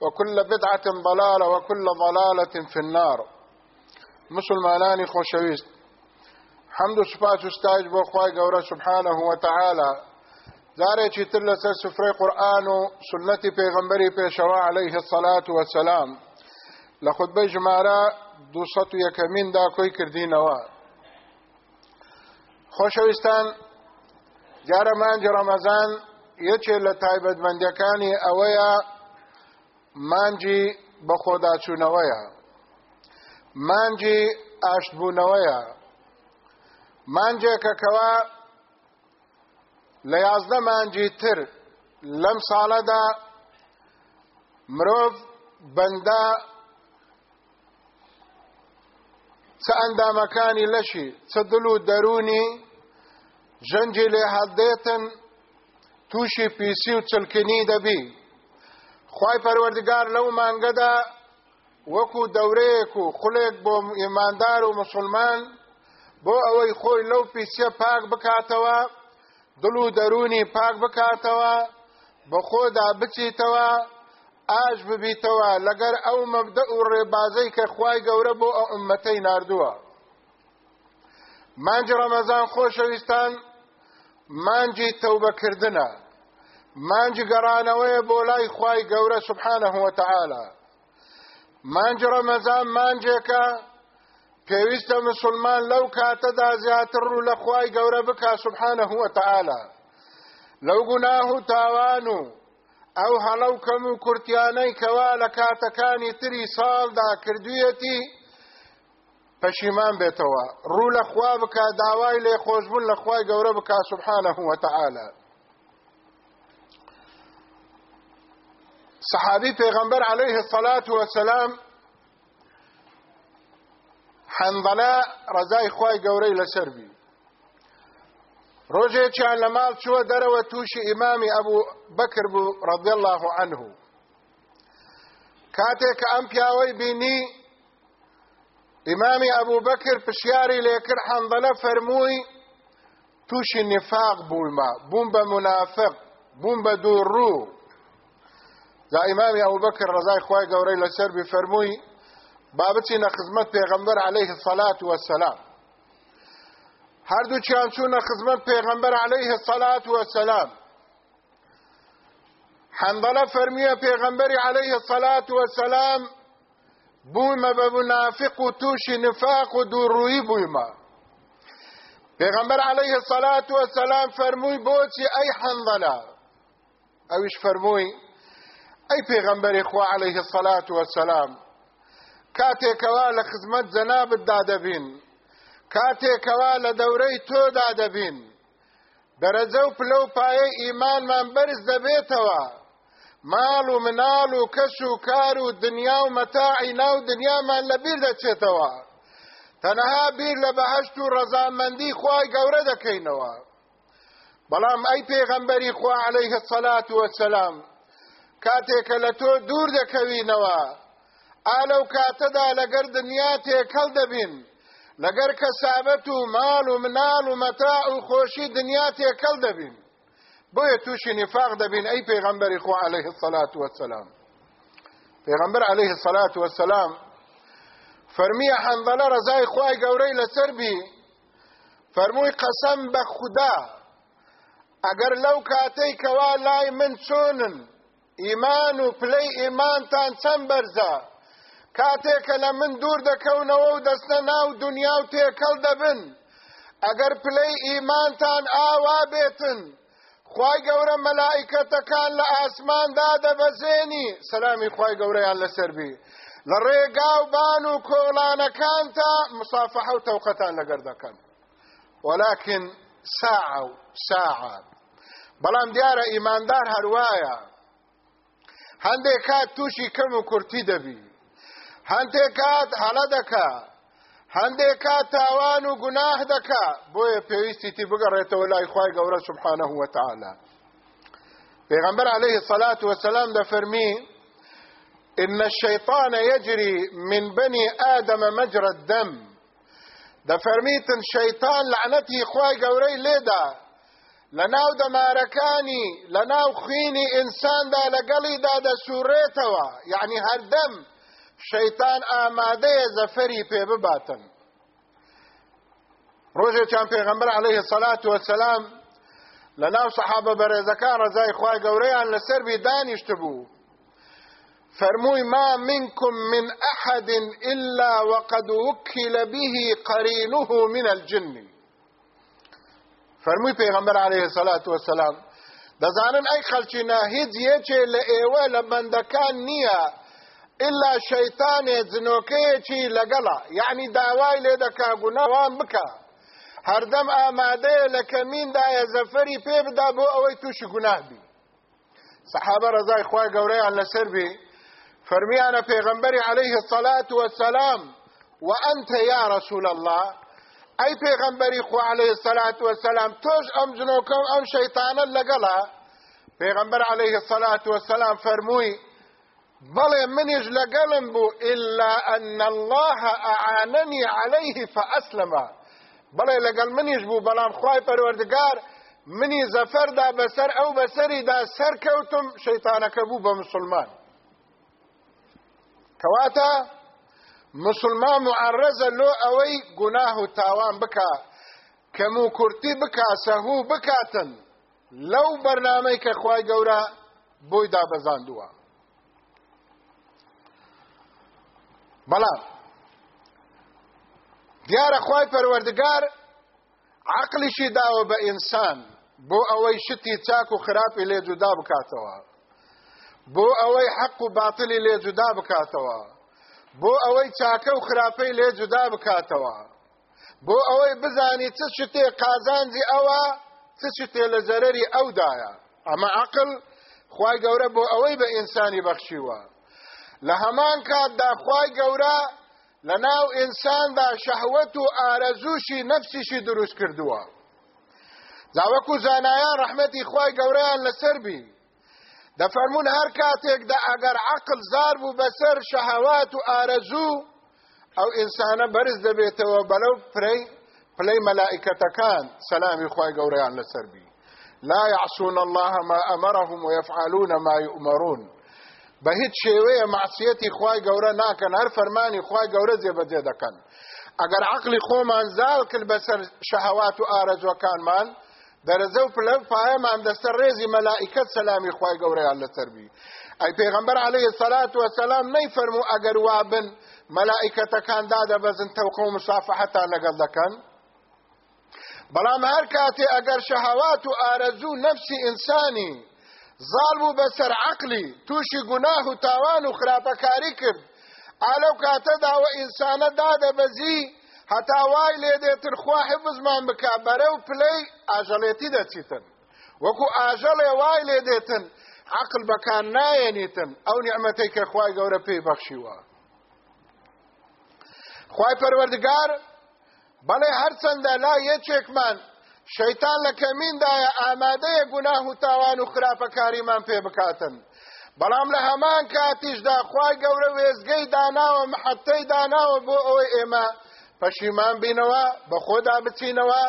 وكل بدعة ضلالة وكل ضلالة في النار مسلماني خۆشەویست حمد سباس استاج و ستایج بۆ خی گەورە سبحانە هوتەعاالە جارێکی تر لەسەر سفرەی عليه الصلاة والسلام پێغمبەری پێشەوە عليه هەسەلات وەسەسلام لە خودبەی دا دو یەکەمیندا کۆی کردینەوە خۆشەویستان جارە مانجی ڕەمەزان یەکێ لە مانجی بە خۆداچوونەوەیە مانجی ئاشتبوونەوەیە مانجێکە کەوا لە یازدە مانجی تر لەم ساڵەدا مرۆڤ بەندە چە ئەندامەکانی لەشی چە دڵ و دەرونی ژەنجی لێ هەڵدێتن تووشی پیسی و چلکنی دەبی خی پەروەردگار لەو مانگەدا وەکو دەورەیەک و خولێک بۆ ئێماندار و مسلمان بۆ ئەوەی خۆی لەو پیسە پاک بکاتەوە دڵ و دەرونی پاک بکاتەوە بە خۆدا بچیتەوە ئاش ببیتەوە لەگەر ئەو مەبدە و ڕێبازەی کە خی گەورە بۆ ئەو عمەتەی نردووە. مانجی ڕەمەزان خۆشەویستان مانجی تەوبەکردنە. مانج گەڕانەوەیە بۆ لای خوای گەورە سبحانەه وتعالى مانج ڕەمەزان مانجێکە پێویستە مسلمان لەو کاتەدا زیاتر ڕوو لە خوای گەورە بکا سبحانەه وتعالى لەو گوناه و تاوان و ئەو هەڵەو کەم و کورتیانەی کەوا لە کاتەکانی تری ساڵدا کردویەتی پەشیمان بێتەوە ڕوو لە خوا بکە داوای لێ خۆشببوون لە خوای گەورە بکا سبحانەه وتعالى صحابي پیغمبر عليه الصلاة والسلام حنظله رزاي خواي قوري لسربي رجع چان لمال شو چووە توش امام ابو بكر بو رضي الله عنه کاتێک کە ئەم بيني امام ابو بكر بەکر لكر حنظلاء فرموي توش نفاق بوومە بووم منافق بووم بە جا ابو بكر رضاي خی گەورەی لسر بفەرمووی بابتي خزمەت پیغمبر عليه الصلاة والسلام هر دو چوونە خزمەت پیغمبر عليه الصلاة والسلام حنظلة فرمية پیغمبر عليه الصلاة والسلام بوما بە منافق و تووشی نفاق و دووڕووی بوویمە پێغەمبەر عليه سەلات وەسەلام فەرمووی بۆچی ئەی حەندەلە ئەویش فرموي ئەی پێغەمبەری خوا عليه الصلاة والسلام کاتێکەوە لە خزمەت جەنابتدا دەبین کاتێکەوە لە دەورەی تۆدا دەبین دەرەجە و پلە و پایەی ئیمانمان بەرز دەبێتەوە ماڵ و مناڵ و کەش و کار و دنیا و مەتاعی ناو دنیامان لەبیر دەچێتەوە تەنەها بیر لە بەهشت و ڕەزامەندی خوای گەورە دەکەینەوە بەڵام ئەی پێغەمبەری خوا عليه الصلاة والسلام کاتێکە لە تۆ دوور دەکەوینەوە ئالەو کاتەدا لەگەر دنیا تێکەڵ دەبین لەگەر کەسابەت و ماڵ و مناڵ و مەتا و خۆشی دنیا تێکەڵ دەبین بۆیە تووشی نفاق دەبین ئەی پێغەمبەری خۆ عليه الصلاة والسلام پێغەمبەر عليه الصلاة والسلام فەرمیە حەنظەلە ڕەزای خوای گەورەی لەسەر بی فەرمووی قەسەم بە خودا ئەگەر لەو کاتەی کەوا لای من چۆنن ئیمان و پلەی ئێمانتان چەند بەرزە کاتێکە لە من دوور دەکەونەوە و دەستە ناو دنیا و تێکەڵ دەبن ئەگەر پلەی ئیمانتان ئاوا بێتن خی گەورە مەلایکەتەکان لە ئاسماندا دەبەزێنی سەلامی خی گەورەیان لەسەربی لە ڕێگا و بان و کۆڵانەکان تا مسافحە و تەوقەتان لەگەر دەکەن وەلاکن ساعە و ساعات بەڵام دیارە ئیماندار هەروایە هنده کات توشی کەم و کورتی دەبی هنده کات هەڵە دەکا هنده کات تاوان و گوناه دەکا بۆیە پێویستیتی بگەڕێتەوە لای خی گەورە سبحانه وتعالى پێغەمبەر عليه الصلاة والسلام فرمی إن الشيطان يجري من بني آدم مجرى الدم فرمیتن شیطان لعنتی خی گەورەی لیده لناو لناو انسان دا لګلی دا د سورته وا یعنی يعني دم شیطان آماده زەفەری په بباتن پیغمبر علیه الصلاۃ والسلام لناو صحابه بر بەرێزەکان ڕەزای خوای گەورەیان لەسەر بیدانیشت بوو فرموي ما منكم من أحد إلا وقد وكل به قرينه من الجن پیغمبر فەرمووی پێغەمبەر عليه سەلات وسلام دەزانن ئەی خەلچینە هیچ یەکێ لە ئێوە بندکان نیه الا شیطان شەیتانێ جنۆکەیەکی لګلا یعنی دا وای له دکا داوای لێ هر دم آماده لکمین دا زفری کەمیندایە بده بو او تو ئەوەی ګناه گونابی صحابه رضای خوای گەورەیان لەسەر بێ فەرمیانە پیغمبر علیه الصلاۃ والسلام وأنت یا رسول الله ئەی پێغەمبەری خو عليه الصلاة والسلام تۆش ئەم جنۆکەم ئەم شەیتانە لەگەڵا پێغەمبەر عليه الصلاة والسلام فەرمووی بەڵێ منیش لەگەڵم بوو إلا أن الله أعانني عليه فأسلم بەڵێ لەگەڵ منیش بوو بەڵام خوای پەروەردگار منی زەفەردا بەسەر ئەو دا سەرکەوتم شەیتانەکە بوو بە مسلمان کەواتە مسلمان معرزه لو اوی گناه و تاوان بکا کمو کورتی بکا سهو بکاتن لو برنامه که خواه گوره بوی دا بزاندوه بەڵام دیارە خی پەروەردگار عقلیشی داوە بە ئینسان بۆ ئەوەی شتی چاک و خراپی لێ جودا بکاتەوە بۆ ئەوەی حەق و باتڵی لێ جودا بکاتەوە بۆ ئەوەی چاکە و خراپەی لێ جودا بکاتەوە بۆ ئەوەی بزانی چ شتێ قازانجی ئەوە چ شتێ لە زەرەری ئەودایە ئەمە عقل خوای گەورە بۆ ئەوەی بە ئینسانی بەخشیوە لە هەمان کاتدا خوای گەورە لە ناو ئینساندا شەهوەت و ئارەزوشی نەفسیشی دروست کردووە زاوەکو زانایان ڕەحمەتی خوای گەورەیان لەسەر بی ده فرمون هر کاتیک دا اگر عقل زار بو بسر شهوات و ده بیته و بلو پری پلی پرەی پلەی سلامی سەلامی گوریان لسر بی لا يعصون الله ما أمرهم ويفعلون ما يؤمرون به معصيتي شێوەیە گوره نا گەورە ناکەن هەر فەرمانی خی گەورە جێبەجێ دەکەن ئەگەر عقلی خۆمان زال کل بسر شهوات و من دەرەزە و پلەک پایەمان دەسەر ڕێزی مەلائکت سەلامی خی گەورەیان لەسەر بی ئەی پێغمبەر عليه سەلات و سەسلام نەیفەرمو ئەگەر وابن مەلائکەتەکان دادەبەزن تەوقە و مسافحەتا لەگەڵ دەکەن بەڵام هەر کاتێ ئەگەر شەهاوات و ئارەزوو نەفسی ئینسانی ظالم بەسەر عقلی تووشی گوناه و تاوان و خراپەکاری کرد ئالەو کاتەدا و ئینسانە دادەبەزی هەتا وای لێ دێتر خوا حفزمان بکە بەرەو پلەی ئاژەڵێتی دەچیتن وەکو ئاژەڵێ وای لێ دێتن عقل بەکان نایەنیتن ئەو نیعمەتەی کە خوای گەورە پێی بەخشیوە خوای پەروەردگار بەڵێ هەرچەندە لا یەکێکمان شەیتان لە کەمیندایە ئامادەیە گوناه و تاوان و خراپەکاریمان پێ بکاتن بەڵام لە هەمان کاتیشدا خوای گەورە وێزگەی داناوە محەتەی داناوە بۆ ئەوەی ئێمە پەشیمان بینەوە بە خۆدا بچینەوە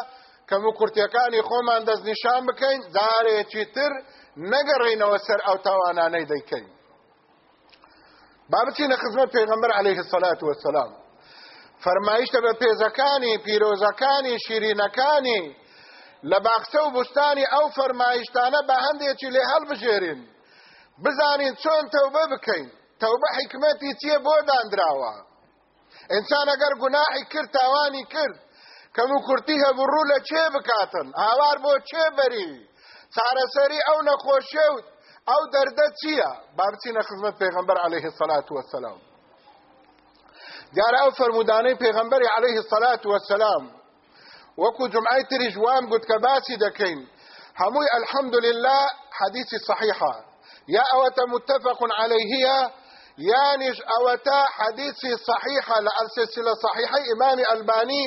کەم و کورتەکانی خۆمان دەستنیشان بکەین جارێکی تر نەگەڕینەوە سەر ئەو تاوانانەی دەیکەین با بچینە خزمەت پێغەمبەر عەلەیهی سەلات وەسەلام فەرمایشتە بە پێزەکانی پیرۆزەکانی شیرینەکانی لە باخچە و بستانی ئەو فەرمایشتانە بە هەندێکی لێ هەڵبژێرین بزانین چۆن تەوبە بکەین تەوبە حکمەتی چییە بۆ دانراوە انسان اگر گناحی کر تاوانی کر کمو کرتی ها برو لچه بکاتن ئاوار بۆ چێ بەری چارەسەری او نەخۆشەوت او درده چیا بابچینە نخزمت پیغمبر عليه الصلاة والسلام دیار او فرمودانه پیغمبر عليه الصلاة والسلام وکو جمعه تری جوان گود کباسی دکین دەکەین هەمووی الحمد لله یا ئەوەتە متفق علیهیه اوتا یانیش ئەوەتا حەدیثی صحیحە لە ئەلسسیلە صحیحی ئیمامی ئەلبانی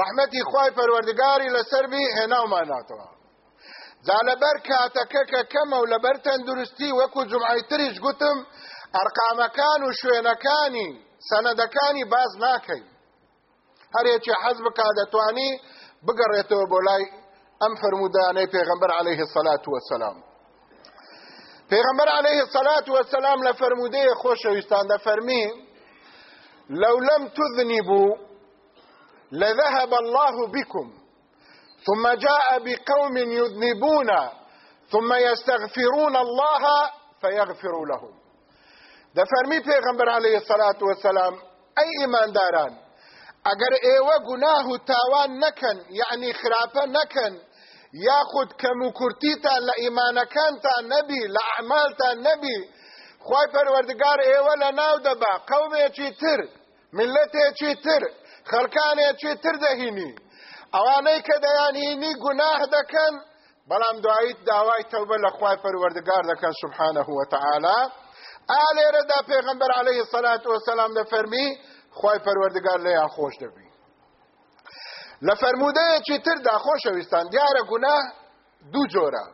ڕحمەتی خی پەروەردگاری لەسەربی هێناوماناتەوە. جا لەبەر كما ولبرتن درستي وكو جمعي تريش قتم ارقام كانوا ئەرقامەکان كاني سند كاني باز ناكي هەرێکی حەز حزب كادتواني بگەڕێتەوە بۆ لای ئەم فرمودانەی عليه الصلاة والسلام. پیغمبر علیه الصلاة والسلام لفرموده خوشویستان ده فرمی لو لم تذنبوا لذهب الله بكم ثم جاء بقوم يذنبون ثم يستغفرون الله فيغفر لهم ده فرمی پیغمبر علیه الصلاة والسلام ای ایمان داران اگر ایوه گناه و تاوان نکن یعنی خرافه نکن یاخود کەم و کورتیتان لە ئیمانەکانتان نەبی لە ئەعمالتان نەبی خی پەروەردگار ئێوە لە ناو دەبا قەومێکی تر ملەتێکی تر خەلکانێکی تر دەهینی ئەوانەی کە دەیانهینی گوناه دەکەن بەڵام دواییت داوای تەوبە لە خی پەروەردگار دەکەن سبحانە هوتەعالا ئالێرەدا پێغمبەر عليه سەلات وسلام دەفەرمی خی پەروەردگار لەیان خۆش دەبی لە فرموودەیەکی تردا خۆشەویستان دیارە گونا دوو جۆرە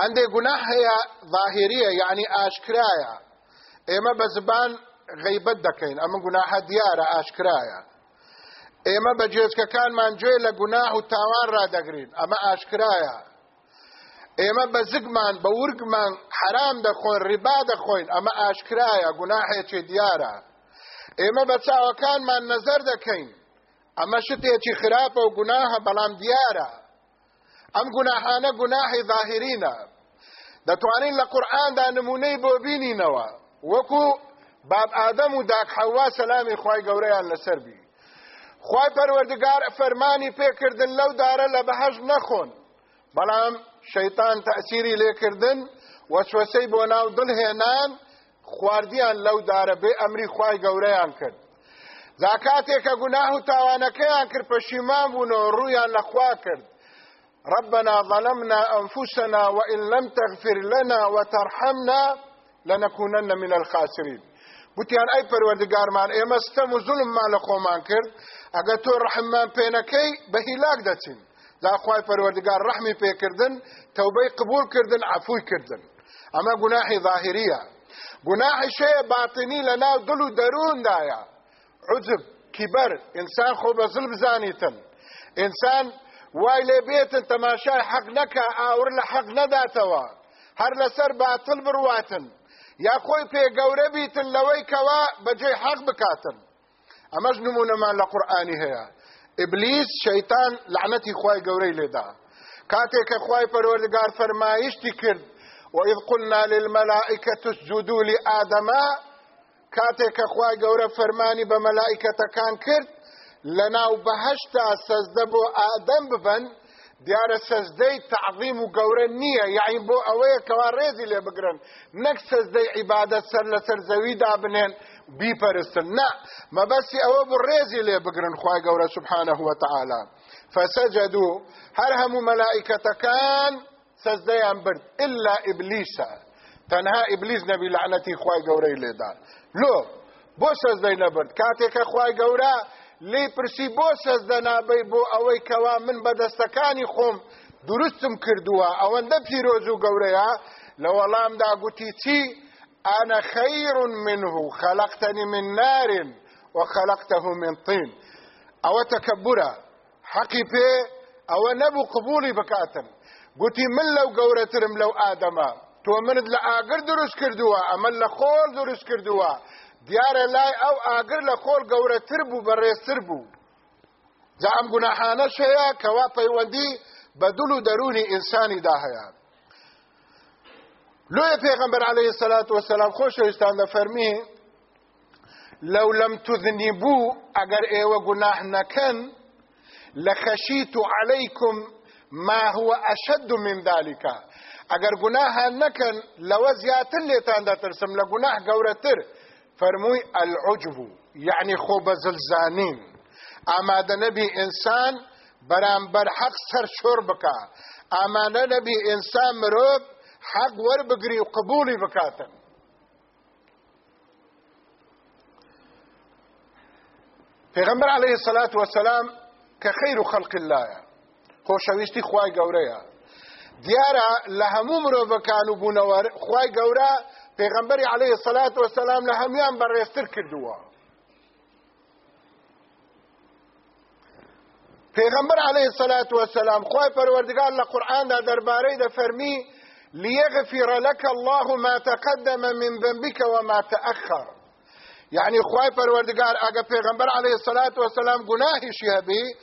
هەندێک گونا هەیە ظاهریە یعنی ئاشکرایە ئێمە بە زبان غیبەت دەکەین ئەمە گوناحە دیارە ئاشکرایە ئێمە بە جێزگەکانمان گوێ لە گوناح و تاوان ڕدەگرین ئەمە ئاشکرایە ئێمە بە زگمان بە ورگمان حرام دەخۆن ڕیبا دەخۆین ئەمە ئاشکرایە گوناحێکی دیارە ئێمە بە چاوەکانمان نەزەر دەکەین ئەمە شتێکی خراپە و گوناهە بەڵام دیارە ئەم گوناهانە گوناهی ظاهرینە دەتوانین لە قورآاندا نمونەی بۆ بینینەوە وەکو باب ئادەم و داک حەوا سەلامی خی گەورەیان لەسەربی خی پەروەردگار فەرمانی پێکردن لەو دارە لە بەهەش نەخۆن بەڵام شەیتان تەسیری لێکردن وەسوەسەی بۆ ناو دڵهێنان خواردیان لەو دارە بێ ئەمری خی گەورەیان کرد زاکاتێکە گوناه و تاوانەکەیان کرد پەشیمان بوونەوە ڕویان لەخوا کرد ربنا ظلمنا أنفسنا وإن لم تغفر لنا وترحمنا لنكونن من الخاسرين بوتیان ئەی پەروەردگارمان ئێمە ستەم و زولممان لە خۆمان کرد ئەگە تۆ ڕحممان پێنەکەی بە هیلاک دەچین داخوای پەروەردگار ڕحمی پێکردن تەوبەی قبولکردن عفوی کردن ئەمە گوناحی ظاهریە گوناحی شەیە باتنی لە ناو دڵ و دەروندایە عجب كبر انسان خۆ بە زل انسان ئینسان وای لێ حق تەماشای حەق نەکە ئاور لە حەق هر لسر باطل باتڵ بڕواتن یا خۆی پێگەورە بیتن لەوەی کەوا بەجێ حق بکاتن ئەمەش نمونەمان ما قورآانی هيا ئبلیس شەیتان لعنەتی خوای گەورەی لێدا کاتێک کە خوای پەروەردگار فەرمایشتی وإذ قلنا للملائكة اسجدوا لآدم کاتێک کە خوای گەورە فەرمانی بە مەلایکەتەکان کرد لە ناو بەهشتا سەزدە بۆ ئادەم ببن دیارە سەزدەی تعظیم و گەورە نییە یاعی بۆ ئەوەیە کەوا ڕێزی لێ بگرن نەک سەزدەی عیبادەت سەر لە سەرزەویدا بنێن بیپەرستن نه مەبەسی ئەوە بوو ڕێزی لێ بگرن خوای گەورە سبحانە وتەعاالان فسەجددو هەر هەموو مەلایکەتەکان سەزدەیان برد ئللا ئیبلیسە تەنها ئیبلیس نەبی لعنەتی خوای گەورەی لێدار لۆ بۆ سەزدەی نەبرد کاتێکە خوای گەورە لێ پرسی بۆ سەزدە نابەی بۆ ئەوەی کەوا من بەدەستەکانی خۆم دروستم کردووە ئەوەندە پیرۆز و گەورەیە لە وەڵامدا گوتی چی ئەە خەیر منه خەلقتنی من نارن وخەلقته من طین ئەوە تەکەبورە حەقی پێ ئەوە نەبوو قبولی بکاتن گوتی من لەو گەورەترم لەو ئادەمە تۆ منت لە ئاگر دروست کردووە ئەمە لە خۆل دروست کردووە دیارە لای ئەو ئاگر لە خۆل گەورەتر بوو بە ڕێستر بوو جا ئەم گوناحانە شەیە کەوا پەیوەندی بە دڵ و دەرونی ئینسانی داهەیە لۆیە پێغەمبەر عەلەیهی سەلات وەسەلام خۆشەویستان دەفەرمی لەو لەم توزنی بوو ئەگەر ئێوە گوناح نەکەن لە خەشیت و عەلەیکم ما هو أشد من ذلك ئەگەر گوناهان نەکەن لەوە زیاتر لێتان دەترسم لە گوناه گەورەتر فەرمووی ئەلعجب و یعنی خۆ بەزلزانین ئامادە نەبی ئینسان بەرامبەر حەق سەر شۆر بکە ئامانە نەبی ئینسان مرۆڤ حەق وەربگری و قبولی بکاتن پێغمبەر عليه الصلاة والسلام کە خەیر و خەڵق اللهە خۆشەویستی خوای دیارە لە هەموو مرۆڤەکان و بوونەوە خی گەورە پێغمبەری عليه سەلات وسلام لە هەمویان بەڕێستر کردووە. پێغمبەر عليه سەلات وسلام خی پەروەردگار در قورآاندا در فرمی ليغفر لك الله ما تقدم من ذنبك وما تأخر يعني خواي پروردگار اقا پیغمبر علیه الصلاة والسلام گناهی شیه بی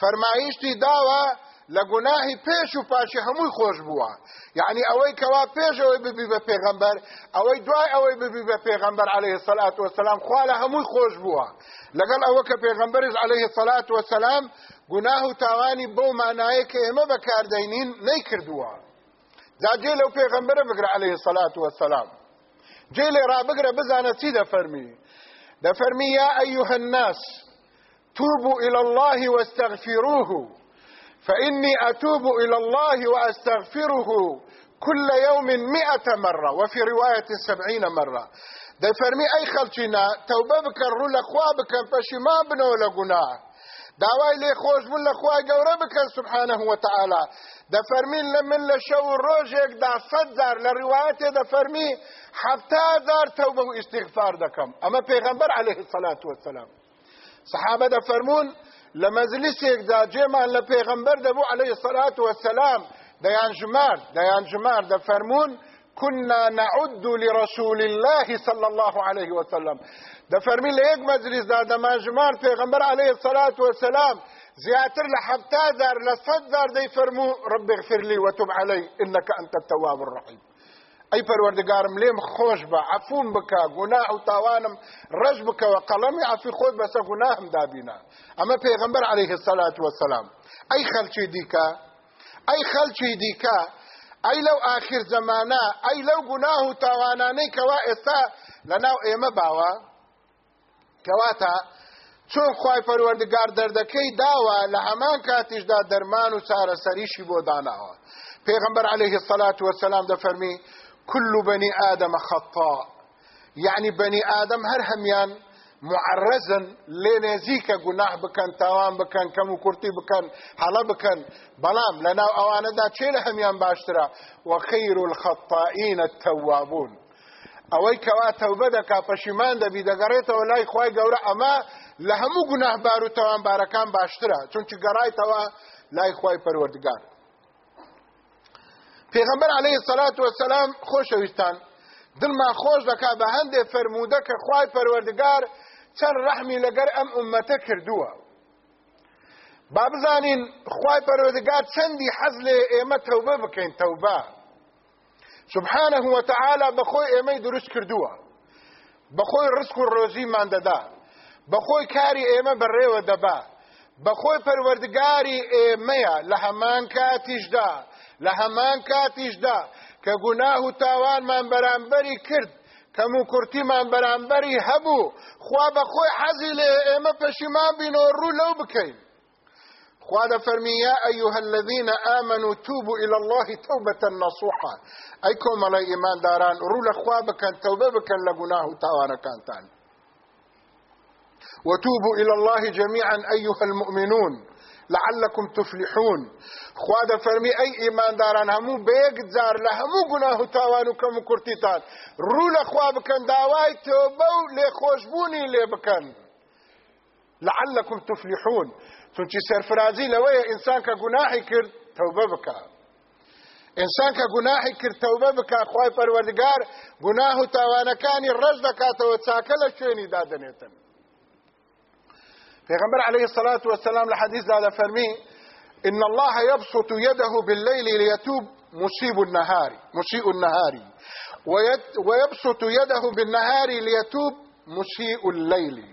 فرمایشتی داوه لە گوناهی پێش و پاشی هەمووی خۆش بووە یعنی ئەوەی کەوا پێش ئەوەی ببی بە پێغەمبەر ئەوەی دوای ئەوەی ببی بە پێغەمبەر عليه سەلات وسلام خوا لە هەمووی خۆش بووە لەگەڵ ئەوە کە پێغەمبەرش عليه سەلات وسلام گوناه و تاوانی بەو مانایە کە ئێمە بەکاردەینین نەیکردووە جاجێ لەو پێغەمبەرە بگرە عليه سەلات وسلام جێ لێ ڕابگرە بزانە چی دەفەرمی دەفەرمی یا ئەیوهە الناس توبوا إلى الله واستغفروه فإني أتوب إلى الله وأستغفره كل يوم مئة مرة وفي رواية سبعين مرة ده فرمي أي خەڵچینە تەوبە بکەن ڕوو فشي ما بنو پەشیمان بنەوە إلي خوش داوای لێ خۆشبوون سبحانه وتعالى گەورە بکەن سبحانە وتەعالا دەفەرمین لە من لە شەو ڕۆژێکدا سەدزار لە ڕواەتێ دەفەرمی هەفتادار تەوبە و ئیسیغفار دەکەم ئەمە پێغەمبەر عليه سەلات وسلام سحابە دەفەرمونون لمەزلیسێکدا جێمان لە پێغەمبەر دەبوو عليه والسلام وسلام دەیان ژمار دەیان ژمار فرمون كنا نعد لرسول الله صلى الله عليه وسلم ده فرمين ليك مجلس ده ده مجمار پیغمبر عليه الصلاة والسلام زياتر لحبتا دار لصد دار دي فرمو رب اغفر لي وتب علي إنك أنت التواب الرحيم ئەی پەروەردگارم لێم خۆش بە عفوم بکە گونا و تاوانم ڕژ بکەوە قەڵەمی عفی خۆت بەسەر گوناهم دابینا ئەمە پێغمبەر عليه السلات وەسەلام ئەی خەلکی دیکە ئەی خەلکی دیکە ئەی لەو ئاخر زەمانە ئەی لەو گوناه و تاوانانەی کەوا ئێستا لەناو ئێمە باوە کەواتە چۆن خی پەروەردگار دەردەکەی داوە لە هەمان کاتیشدا دەرمان و چارەسەریشی بۆ داناوە پێغمبەر عليه الصلاة والسلام دەفەرمی كل بني آدم خطاء يعني بني آدم هر هميان معرزن لنزيك گناه بكن تاوان بكن كم كرتي بكن حلا بكن بلام لنا اوانا دا چه هميان باشترا وخير الخطائين التوابون ئەوەی کەوا تەوبە دەکا پەشیمان دەبی دەگەڕێتەوە لای خی گەورە ئەمە لە هەموو گوناهبار و تەوانبارەکان باشترە چونکی گەڕایتەوە لای خی پەروەردگار. پێغەمبەر عەلەیهی سەلات وەسەلام خۆشەویستان دڵمان خۆش دەکات بە هەندێک فەرموودە کە خوای پەروەردگار چەند ڕەحمی لەگەر ئەم ئومەتە کردووە با بزانین خوای پەروەردگار چەندی حەز لێ ئێمە تەوبە بکەین تەوبە سبحانه وتعالى بەخۆی ئێمەی دروست کردووە بەخۆی ڕسک و ڕۆزیمان دەدا بەخۆی کاری ئێمە بەڕێوە دەبات بەخۆی پەروەردگاری ئێمەیە لە هەمان کاتیشدا لهمان هەمان دا کە گوناه و تاوانمان بەرامبەری کرد کەم من کورتیمان هبو خواب خوا بە خۆی حەزی لێ ئێمە پەشیمان بینەوە ڕوو لەو بکەین أيها الذين یا الذین توبوا إلى الله توبة نصوحا أيكم على إيمان داران لە خوا بکەن تەوبە بکەن لە گوناه و تاوانەکانتان وتوبوا إلى الله جميعا أيها المؤمنون لعلكم تفلحون خواده فرمي اي ایمان داران همو بیگ زار له همو گناه و کوم و کەم و کورتیتان ڕوو لە خوا بکەن داوای تۆبە و خوشبونی له بکن لعلكم تفلحون چونکی سەرفرازی لەوەیە انسان کە گوناحی کرد توبه بکات انسان که گناحی کرد توبه بکا خوای پروردگار گناه و تاوانکانی رز دکاتەوە چاکە لە شوێنی دادنێتن پیغمبر علیه الصلاة والسلام لحدیث دادا فرمی ان الله يبسط يده بالليل ليتوب مصيب النهار مسيء النهار ويبسط يده بالنهار ليتوب مسيء الليل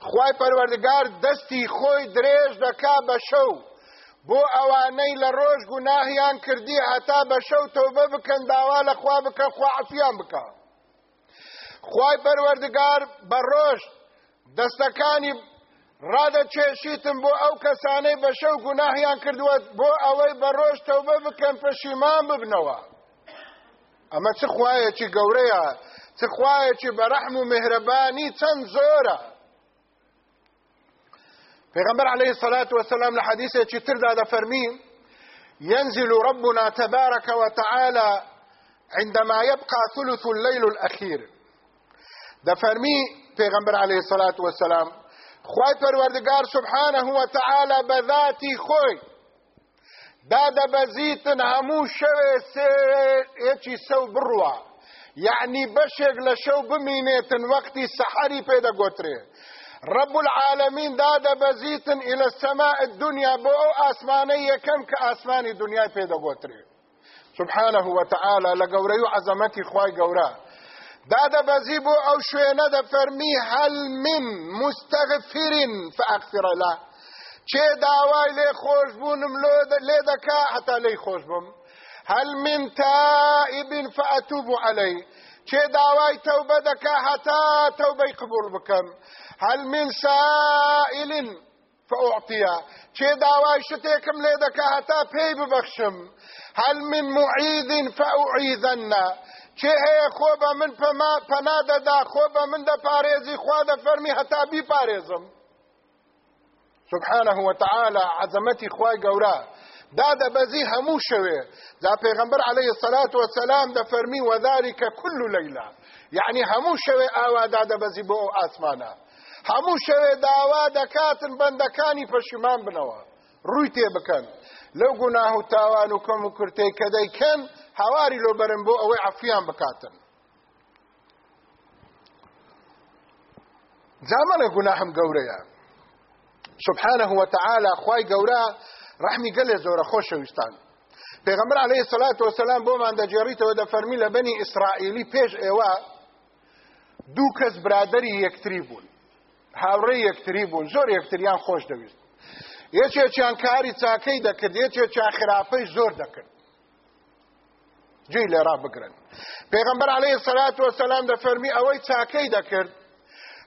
خوای پروردگار دەستی خۆی درێژ دەکا بە بو بۆ ئەوانەی لە ڕۆژ گوناهیان کردی هەتا بە شەو تۆبە بکەن خو لە خوا بکە خواعفیان خوای پروردگار بروش ڕۆژ ڕادەچێشیتم بۆ ئەو کەسانەی بە شەو گوناهیان کردووە بۆ ئەوەی بە ڕۆژ تەوبە بکەن پەشیمان ببنەوە ئەمە چ خوایەکی گەورەیە چ خوایەکی بەرەحم و مهرەبانی چەند زۆرە پێغەمبەر عەلەیهی سەلات وەسەلام لە حەدیثێکی تردا دەفەرمی ينزل ربنا تبارك وتعالى عندما يبقى ثلث الليل الأخير دفرمي پیغمبر عليه الصلاة والسلام خوای سبحانه سبحانەه تعالی بە ذاتی خۆی دادەبەزیتن هەموو شەوێ سێکی سو بروا یعنی بشگ لشو شەو وقتی سحری پیدا گوتره رب العالمین داده ئیلە الى دنیا بۆ بو ئاسمانەی یەکەم کە ئاسمانی دنیای پێدەگۆترێ سبحانەه وتەعالە لە گەورەی و عظمتی خوای گوره دا د بزیبو او شوینه د فرمی هل من مستغفرین فاغفر له چې داوای له خوشبونم له د کا حتی له خوشبم هل من تائب فاتوب علی چې داوای توبه د کا حتی توبه قبول وکم هل من سائل فاعطيا چې داوای شته کوم له د کا حتی پی ببخشم هل من معيذ فاعيذنا چه هەیە خۆ بە من پەنادەدا خۆ بە من دەپارێزی خوا دەفەرمی هەتا بیپارێزم سبحانه وتعالى عزمەتی خوای گەورە دا دەبەزی هەموو شەوێ دا پێغەمبەر عليه الصلاة والسلام دەفەرمی وەذلك كل لەیلا یعنی هەموو شەوێ ئاوا دا دەبەزی بۆ ئەو ئاسمانە هەموو شەوێ داوا دەکاتن بەندەکانی پەشیمان بنەوە ڕووی تێ بکەن لەو گوناه و تاوان و کەم و کورتەی کە دەیکەن هاواری لۆبەرن بۆ ئەوەی عفیان بکاتن جامەڵێ گوناحم گەورەیە سبحانه وتعالى خوای گەورە ڕحمی گەلێ زۆرە خۆشەویستان پێغەمبەر عەلەیهی سەلات وەسەلام بۆمان دەگێڕیتەوە دەفەرمی لە بەنی ئیسرائیلی پێش ئێوە دوو کەس برادری یەکتری بوون هاوڕێی یەکتری بوون زۆر یەکتریان خۆش دەویست یەکێکیان کاری چاکەی دەکرد یەکێکیان خراپەی زۆر دەکرد جوی لێرا بگرن پێغمبەر عەلەیهی سەلات وەسەلام دەفەرمی ئەوەی چاکەی دەکرد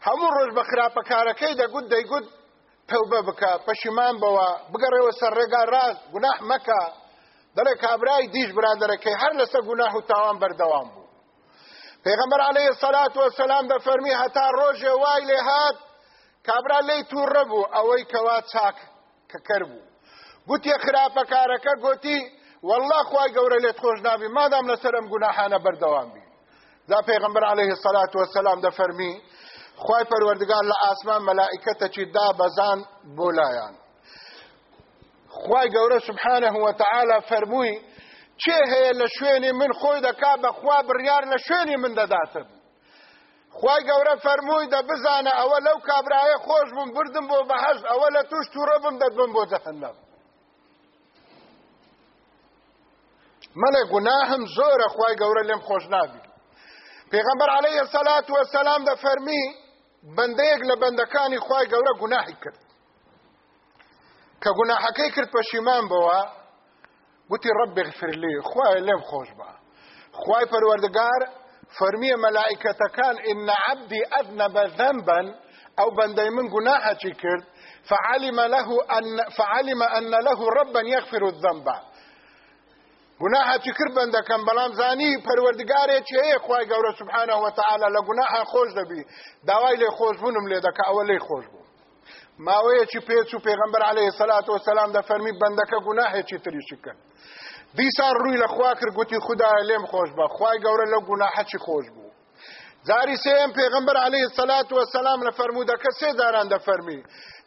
هەموو ڕۆژ بە خراپەکارەکەی دەگوت دەیگوت تەوبە بکە پەشیمان بەوە بگەڕێەوە سەر ڕێگا ڕاست گوناح مەکە دەڵێ کابرای دیش برادەرەکەی هەر لەسەر گوناح و تاوان بەردەوام بوو پێغمبەر عەلەیهی سەلات وەسەلام دەفەرمی هەتا ڕۆژێ وای لێ هات کابرا لی تووڕە بوو ئەوەی کەوا چاک کەکەر بوو گوتی خراپەکارەکە گوتی والله خوای گەورە لێت خۆش نابی مادام لەسەر ئەم گوناحانە بەردەوام بی دا پێغمبەر عەلەیهی سەلات وەسەلام دەفەرمی خوای پەروەردگار لە ئاسمان مەلائیکەتەکی دابەزان بۆ لایەن خوای گەورە سبحانه وتعالى فەرمووی چێ هەیە لە شوێنی من خۆی دەکا بەخوا بڕیار لە شوێنی من دەداتم خوای گەورە فەرمووی دە بزانە ئەوە لەو کابرایە خۆش بم بردم بۆ بەهەشت ئەوە لە توش تووڕە بم دەدبم بۆ جەهەنەم مەڵێ گوناهم زۆرە خی گەورە لێم خۆش نابی پێغەمبەر عليه سەلات وە سەسلام دە فەرمی بەندەیەک لە بەندەکانی خی گەورە گوناهی کرد کە گوناحەکەی کرد پەشیمان بەوە گوتی ڕب غفرلی خی لێم خۆش بە خی پەروەردگار فەرمیە مەلایکەتەکان ئنا عبدی ئەدنە بە ذەمبەن ئەو بەندەی من گوناحەچی کرد فعلم له أن فعلم أن له ربا يغفر الذنب گناها چی کرد بەندەکەم بەڵام زانی پەروەردگارێکی هەیە خوای گەورە سبحانە وتعاالە لە گوناها خۆش دەبی داوای لێ خۆش بوونم لێ دەکە ئەوە لێ خۆش بوو ماوەیەکی پێچ و پێغمبەر عليه سلات و سلام دەفەرمی بەندەکە گوناهێکی تریشی کرد دیسان ڕووی لە خوا کرد گوتی خدایە لێم خۆش بە خوای گەورە لەو گوناحەچی خۆش بوو زاری سێم پێغمبەر عليه سلات و سلام لە فەرمودەکە سێ داران دەفەرمی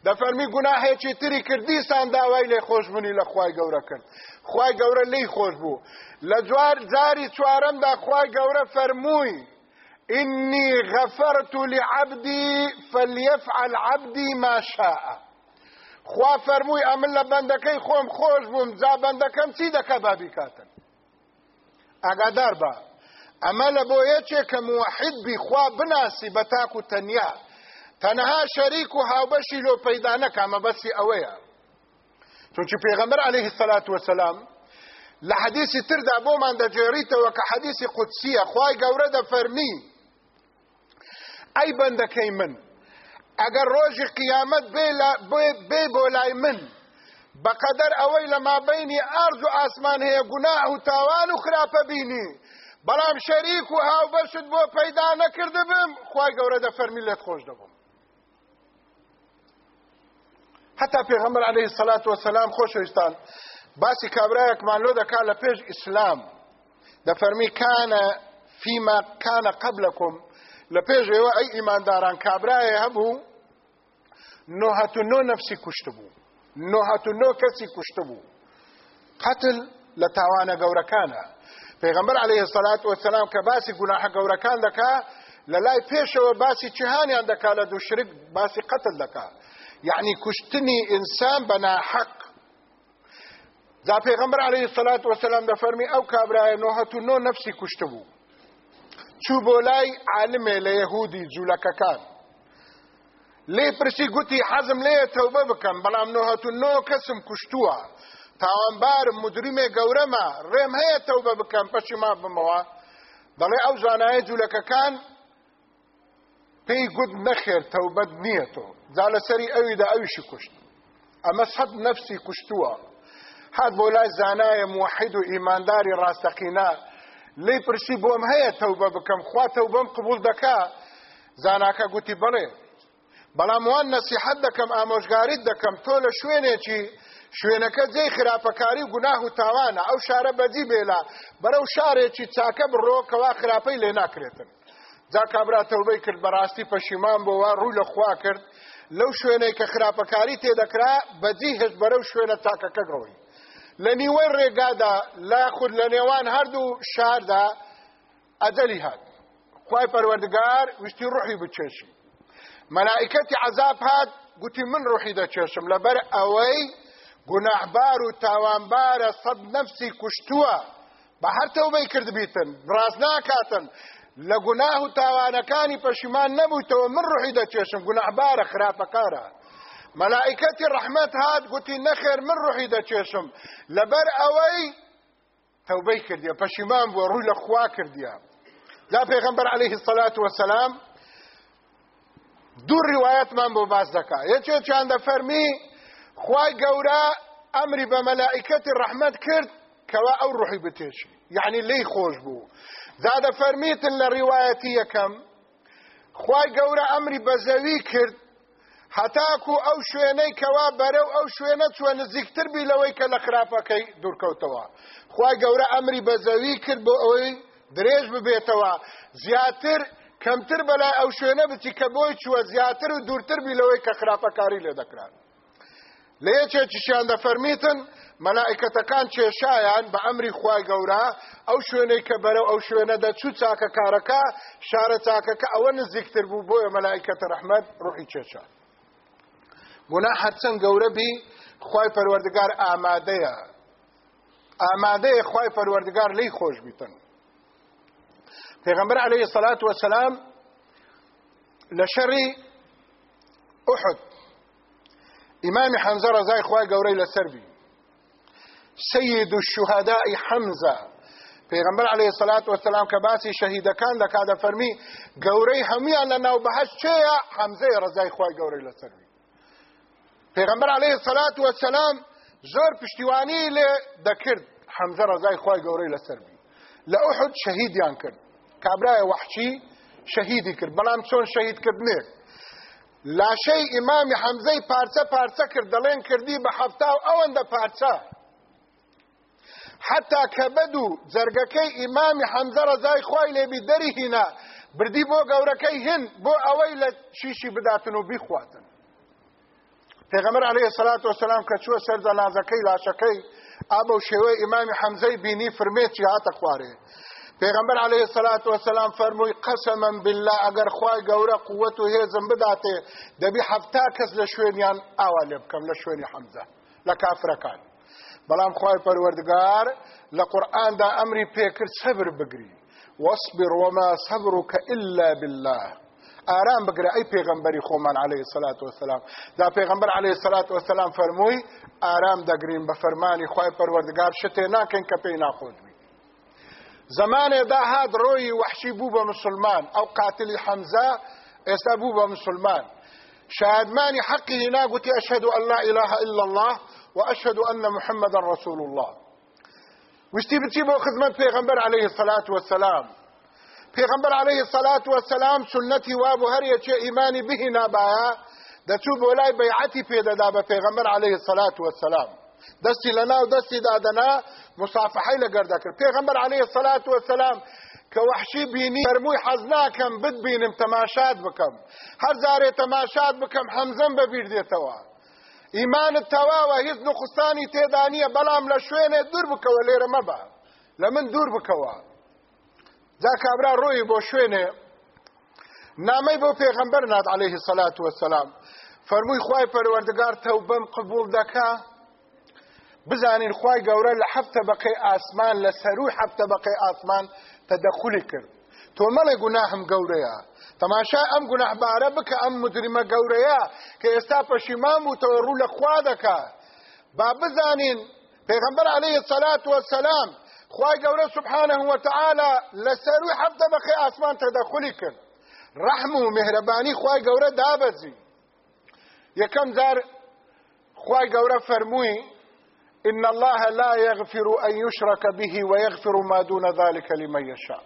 دەفەرمی گوناهێکی تری کردیسان داوای لێ خۆشبوونی لە خوای گەورە کرد خوای گەورە لی خۆش بوو لە جوار جاری چوارەمدا خوای گەورە فەرمووی إني غفرت لعبدي فليفعل عبدي ما شاء خوا فرمووی ئەمن لە بەندەکەی خۆم خۆش بووم جا بەندەکەم چی دەکە بابی کاتن ئاگادار بە ئەمە لە بۆ یەکێک کە موحید بی خوا بناسی بە تاک و تەنیا تەنەها شەریک و هاوبەشی لۆ پەیدا نەکە ئەمە بەسی ئەوەیە چونکی پیغمبر علیه الصلاة والسلام لحدیث تر دا بو من دا جریتا و که حدیث قدسیه خواه گوره دا فرمی ای بندکی من اگر روز قیامت بی بولای من بقدر اویل ما بینی ارض و آسمان هی گناه و تاوان و خراپ بینی بلام شریک و هاو بشد بو پیدا نکرده بم خواه گوره دا فرمی لیت خوش دا بم حتى هەتا پێغەمبەر عەلەیهی سەلات وەسەلام خۆشەویستان باسی کابرایەکمان لۆ دەکات لە پێش ئیسلام دەفەرمی کانە فیما کانە قەبلەکم لە پێش ئێوە ئەی ئیمانداران کابرایە هەبوو نۆهەت و نۆ نەفسی کوشت بوو نۆهەت و نۆ کەسی کوشت بوو قەتل لە تاوانە گەورەکانە پێغەمبەر عەلەیهی سەلات وەسەلام کە باسی گوناحە گەورەکان دەکات لە لای پێشەوە باسی جیهانیان دەکا لە دوو شرک باسی قتل دەکا یعنی کوشتنی ئینسان بە ناحەق دا پێغەمبەر عەلەیهی سەلات وەسەلام دەفەرمی ئەو کابرایە نۆهەت و نۆ نەفسی کوشتە بوو چوو بۆ لای عالمێ لە یەهودی جوولەکەکان لێ پرسی گوتی حەزم لێیە تەوبە بکەم بەڵام نۆهەت و نۆ کەسم کوشتووە تاوانبارم مدرمێ گەورەمە ڕێم هەیە تەوبە بکەم پەشی ما بمەوە دەڵێ ئەو زانایە جوولەکەکان پێی گوت نەخێر تەوبەت نییە تۆ جا لەسەری ئەویدا ئەویشی کوشت ئەمە سەد نەفسی کوشتووە هات بۆ لای زانایە موحید و ئیمانداری ڕاستەقینا لی پرسی بۆم هەیە تەوبە بکەم خوا تەوبەم قبول دەکا زاناکە گوتی بڵێ بەڵام وان نەسیحەت دەکەم ئامۆژگاریت دەکەم تۆ لە شوێنێکی شوێنەکە جێی خراپەکاری و گوناه و تاوانە ئەو شارە بەدی بێلا بەرەو شارێکی چاکە بڕۆ کەوا خراپەی لێ ناکرێتن جا کابرا تەوبەی کرد بەڕاستی پەشیمان بۆەوە ڕوو لە خوا کرد لەو شوێنەی کە خراپەکاری تێدەکرا بەجی هشت بەرەو شوێنە تاکەکە گەڵی لە نیوەی ڕێگادا لا خود لە نێوان هەردوو شاردا ئەجەلی هات خی پەروەردگار وشتی ڕحی بچێشی مەلائکەتی عذاب هات گوتی من ڕحی دەچێشم لەبەر ئەوەی گوناحبار و تاوانبارە سەد نەفسی کوشتووە بە هەرتەوبەی کردبیتن ڕاز ناکاتن لە گوناه و تاوانەکانی پەشیمان نەبوویتەوە من ڕوحی دەچێشم گوناحبارە خراپەکارە مەلائکەتی ڕەحمەت هات گوتی نەخێر من ڕوحی دەچێشم لەبەر ئەوەی تەوبەی کردیە پەشیمان بووە ڕووی لە خوا کردیە دا پێغەمبەر عەلەیهی سەلات وەسەلام دوو ڕیوایەتمان بۆ باس دەکا یەکێکیان دەفەرمی خوای گەورە ئەمری بە مەلائکەتی ڕەحمەت کرد کەوا ئەو ڕوحی بتێشی یعنی لی خۆش بوو زادە فەرمیتن لە ڕیواەتی یەکەم خی گەورە ئەمری بەزەوی کرد هەتاکو ئەو شوێنەی کەوا بەرەو ئەو شوێنە چوە نزیکتر بی لەوەی کە لە خراپەکەی دوورکەوتەوە خی گەورە ئەمری بەزەوی کرد بۆ ئەوەی درێژ ببێتەوە زیاتر کەمتر بەلای ئەو شوێنە بچی کە بۆی چوە زیاتر و دوورتر بی لەوەی کە خراپەکاری لێ دەکران لە یەکێکیشیان دەفەرمیتن مەلائکەتەکان کێشایان بە ئەمری خوای گەورە ئەو شوێنەی کە بەرەو ئەو شوێنە دەچوو چاکە کارەکە شارە چاکەکە ئەوە نزیکتر بوو بۆیە مەلائکەتە ڕەحمەت ڕوحی چێچە گونا هەرچەند گەورە بی خوای پەروەردگار ئامادەیە ئامادەیە خوای پەروەردگار لی خۆش بیتن پێغەمبەر عەلەیهی سەڵات وەسەلام لە شەڕی ئوحد ئیمامی حەمزە ڕەزای خوای گەورەی لەسەر بی سید الشهداء حمزه پیغمبر علیه الصلاۃ والسلام که باسی شهیدکان لکاده فرمی گورې همیان له نو بهش چې حمزه رضای خوای گورې لسروي پیغمبر علیه الصلاۃ والسلام زور پشتیوانی له دکرد حمزه رضای خوای گورې لسروي له احد شهید یان کرد کابرای وحشی شهیدی کرد بلام چون شهید کرد نه لاشەی ئیمامی حەمزەی پارچە پارچە کرد دەڵێن کردی بە هەفتا و ئەوەندە پارچە حتا کەبد و جەرگەکەی ئیمامی حەمزە ڕزای خوای لێبی دەری هینا بردی بۆ گەورەکەی هند بۆ ئەوەی لە شیشی بداتن و بیخواتن پێغەمبەر عەلەیهی سەلاتو وەسەلام کە چووە سەر جەنازەکەی لاشەکەی ئابە و شێوەی ئیمامی حەمزەی بینی فرمێکی هاتە خوارێ پێغمبەر عليه سلات وسلام فەرمووی قەسەمەم بالله ئەگەر خوای گەورە قووەت و هێزم بداتێ دەبی حەفتا کەس لە شوێنیان ئاوا لێ بکەم لە شوێنی حەمزە لە کافرەکان بلام خواه پروردگار لقرآن دا امری پیکر صبر بگری واصبر وما صبرك الا بالله آرام بگری ای پیغمبری خومن علیه الصلاة والسلام دا پیغمبر علیه الصلاة والسلام فرموی آرام گریم بفرمانی خواه پروردگار شته ناکن که پی ناخود بی زمان دا هاد روی وحشی بوبا مسلمان او قاتل حمزه استا مسلمان شاهد ماني شهادمانی حقه ناگوتی اشهد ان لا اله الا الله وأشهد أن محمدا رسول الله وشتي بتجيبوا خدمه خزمەت عليه الصلاة والسلام پێغمبەر عليه الصلاة والسلام سنتي وابو هريه هەر ايماني به نابايا باە دەچوو بيعتي في بەیعەتی پێدەدا عليه الصلاة والسلام دستي لنا ودستي دادنا مسافحەی لەگەر دەکرد عليه الصلاة والسلام كوحشي بيني فرموي حزناكم حەز ناکەم بتبینم بكم بکەم هەر بكم تەماشات بکەم حەمزەم بەبیر ئیمانت تەواوە هیچ نقصانی تێدا نییە بەڵام لە شوێنێ دوور بکەوە لێرە مەبە لە من دوور بکەوە جا کابرا ڕۆی بۆ شوێنێ نامەی بۆ پێغەمبەر نات عليه سەلات وەسەلام فەرمووی خوای پەروەردگار تەوبەم قبول دەکا بزانین خوای گەورە لە حەفت بەقەی ئاسمان لە سەروی حەفت بەقەی ئاسمان تەدەخولی کرد تۆمەڵێ گوناهم گەورەیە ام گناه گونەحبارە بکە ام مجرمه گەورەیە کە ئێستا پەشیمان بووتەوە ڕوو لە خوا دەکا با بزانین پێغەمبەر عەلەیهی و السلام خوای گەورە سبحانه وتعالى لەسەر و حەفت دەبەقەی ئاسمان تەدەخلی کرد رحم و مهرەبانی خوای گەورە دابەزی یکم زر خوای گەورە فرموی إن الله لا يغفر أن يشرك به ويغفر ما دون ذلك لمن يشاء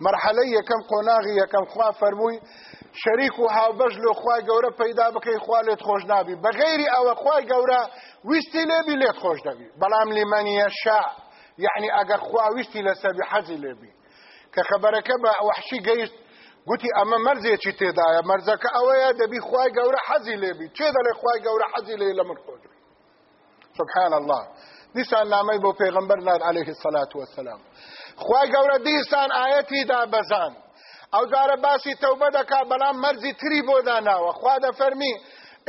مرحله یەکەم قۆناغی یەکەم خوا فەرمووی شەریک و هاوبەش لە خوای گەورە پەیدا بکەی خوا لێت خۆش نابی بەغێری ئەوە خوای گەورە ویستی لێبی لێت خۆش دەبی بەڵام لیمەنیە شا یعنی ئەگەر خوا ویستی لەسەبی حەزی لێبی کە خەبەرەکە بە وحشی گەیشت گوتی ئەمە مەرزێکی تێدایە مەرزەکە ئەوەیە دەبی خوای گەورە حەزی لێبی چێ دەڵێ خوای گەورە حەزی لێ لە من خۆشبی سبحان الله دیسان نامەی بۆ پێغمبەر نار عليه الصلاة والسلام خوای گەورە دیستان ئاەتی دا بەزان ئەو جارە باسی تەوبە دەکا بەڵام مەرزی تری بۆدا ناوە خوا دەفەرمی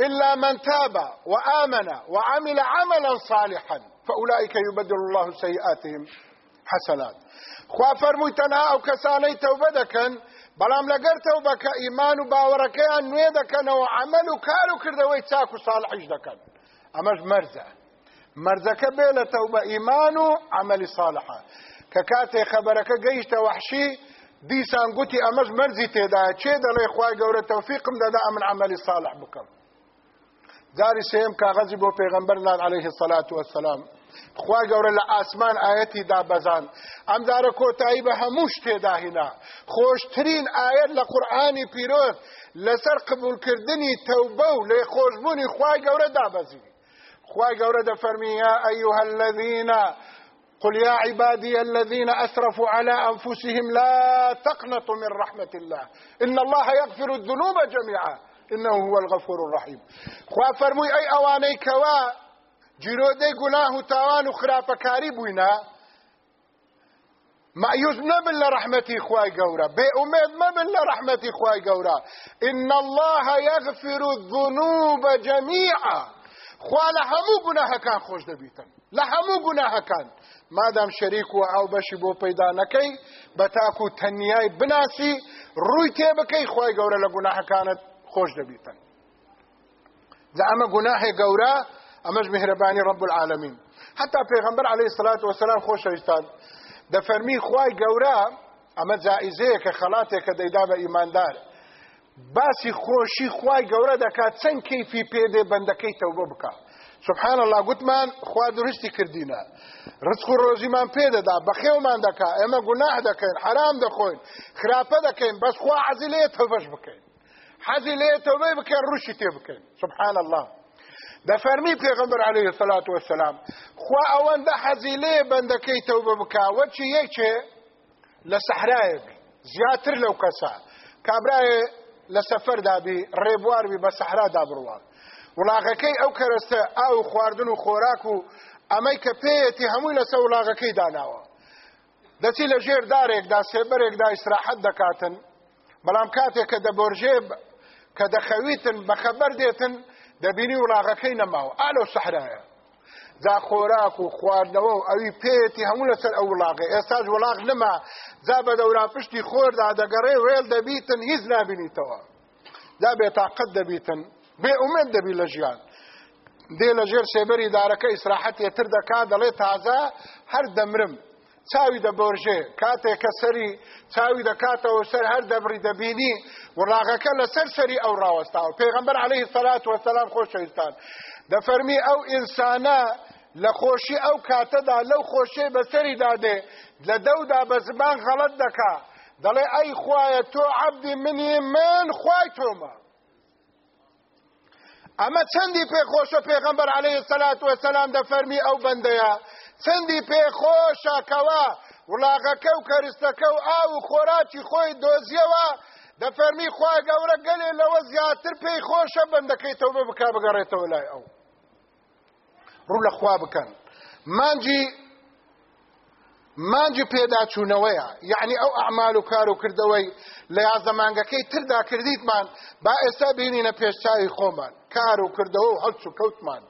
إلا من تاب وآمن وعمل عملا صالحا فأولئك يبدل الله سيئاتهم حسنات خوا فرمووی تەنها ئەو کەسانەی تەوبە دەکەن بەڵام لەگەر تەوبە کە ئیمان و باوەڕەکەیان نوێ دەکەنەوە عمل و کار و کردەوەی چاک و ساڵعیش دەکەن ئەمەش مەرزە مەرزەکە بێ لە تەوبە ئیمان و عملی ساڵحە کە کاتێ خەبەرەکە گەیشتە وحشی دیسان گوتی ئەمەش مەرزی تێدایە چێ دەڵێ خوای گەورە تەوفیقم دەدا ئەمن عملی صالح بکەم جاری سێم کاغەزی بۆ پێغەمبەرنان عليه الصلاة والسلام خوای گەورە لە ئاسمان ئاەتی دابەزان ئەمدارە کۆتایی بە هەموو شتێداهینا خۆشترین ئاەت لە قورآانی پیرۆز لەسەر قبولکردنی تەوبە و لێ خۆشببوونی خوای گەورە دابەزی خوای گەورە دەفەرمیە ئەیوهە الذینە قل يا عبادي الذين اسرفوا على انفسهم لا تقنطوا من رحمه الله ان الله يغفر الذنوب جميعا انه هو الغفور الرحيم خوا فرموي اي اواني كوا جيرودي گناه تاوان خرافكاري بوينا يزن من لرحمتي خواي قورا بأميد من لرحمتي خواي قورا إن الله يغفر الذنوب جميعا خوال همو قناها كان خوش دبيتن لە هەموو گوناهەکان مادام شەریک و ئاو بەشی بۆ پەیدا نەکەی بە تاکو تەنیای بناسی ڕووی تێ بکەی خی گەورە لە گوناهەکانت خۆش دەبیتن. جا ئەمە گوناهێ گەورە ئەمەش میهرەبانی ڕب العالمین حتا پێغمبەر عليه سلات وسلام خۆشەویستان دەفەرمی خی گەورە ئەمە جائزەیە کە خەڵاتێکە دەیدا بە ئیماندار. باسی خۆشی خی گەورە دەکات چەند کەیفی پێدێ بەندەکەی تەوبە بکات. سبحان الله گوتمان خوا درستی کردینە ڕزق و ڕۆژیمان پێدەدا بەخێومان دەکا ئێمە گوناح دەکەین حرام دەخۆین خراپە دەکەین بەس خوا حەزی لێ تەوبەش بکەین حەزی لێ تەوبەی بکەین ڕوشی تێ بکەین سبحان الله دەفەرمی پێغمبەر عليه الصلاة والسلام خوا ئەوەندە حەزی لێ بەندەکەی تەوبە بکا وەچی یەکێ لە سەحرایەک زیاتر لەو کەسە کابرایە لە سەفەردابی ڕێبواروی بە سەحرادا بڕوان وڵاغەکەی ئەو کەرەستە ئاو خواردن و خۆراک و ئەمەی کە پێیەتی هەمووی لەسەر وڵاغەکەی داناوە دەچی لە ژێر دارێکدا سێبەرێکدا ئیسراحەت دەکاتن بەڵام کاتێک کە دەبۆرژێ کە دەخەویتن بەخەبەر دێتن دەبینی وڵاغەکەی نەماوە ئالۆ سەحرایە جا خۆراک و خواردنەوە و ئەوی پێێتی هەموو لەسەر ئەو وڵاغی ئێستاش وڵاغ نەما جا بە دەورا پشتی خۆردا دەگەڕێ وێڵ دەبیتن هیچ نبینیتەوە دا بێتاقەت دەبیتن بێ ئومێت دەبی لە ژیان دێ لە ژێر سێبەری دارەکە ئیسراحەت یەتر دەکا دەڵێ تازە هەر دەمرم چاوی دەبۆژێ کاتێک کە سەری چاوی دەکاتەوە سەر هەر دەبری دەبینی وڕاغەکە لەسەر سەری ئەو ڕاوەستاوە پێغمبەر عليه سەلات وەسەلام خۆشەویستان دەفەرمی ئەو ئینسانە لە خۆشی ئەو کاتەدا لەو خۆشیێ بەسەری دادێ لە دەودا بە زبان غەڵەت دەکا دەڵێ ئەی خوایە تۆ عەبدی منی من خوای تۆمە ئەمە چەندی پێخۆشە پێغەمبەر عليه سەلات وەسەلام دەفەرمی ئەو بەندەیە چەندی پێخۆشە کەوە وڵاغەکە و کەرستەکە و ئاو و خۆراکی خۆی دۆزیەوە دەفەرمی خوای گەورە گەلێ لەوە زیاتر پێی خۆشە بەندەکەی تەوبە بک بگەڕێتەوە لای ئەو ڕوو لە خوا بکەن مانجی مانجی پێداچوونەوەیە یعنی ئەو ئەعمال و کار و کردەوەی لە یازدەمانگەکەی تردا کردیتمان با ئێستا بینینە پێشچوی خۆمان کار و کردەوە و هەڵچ و کەوتمان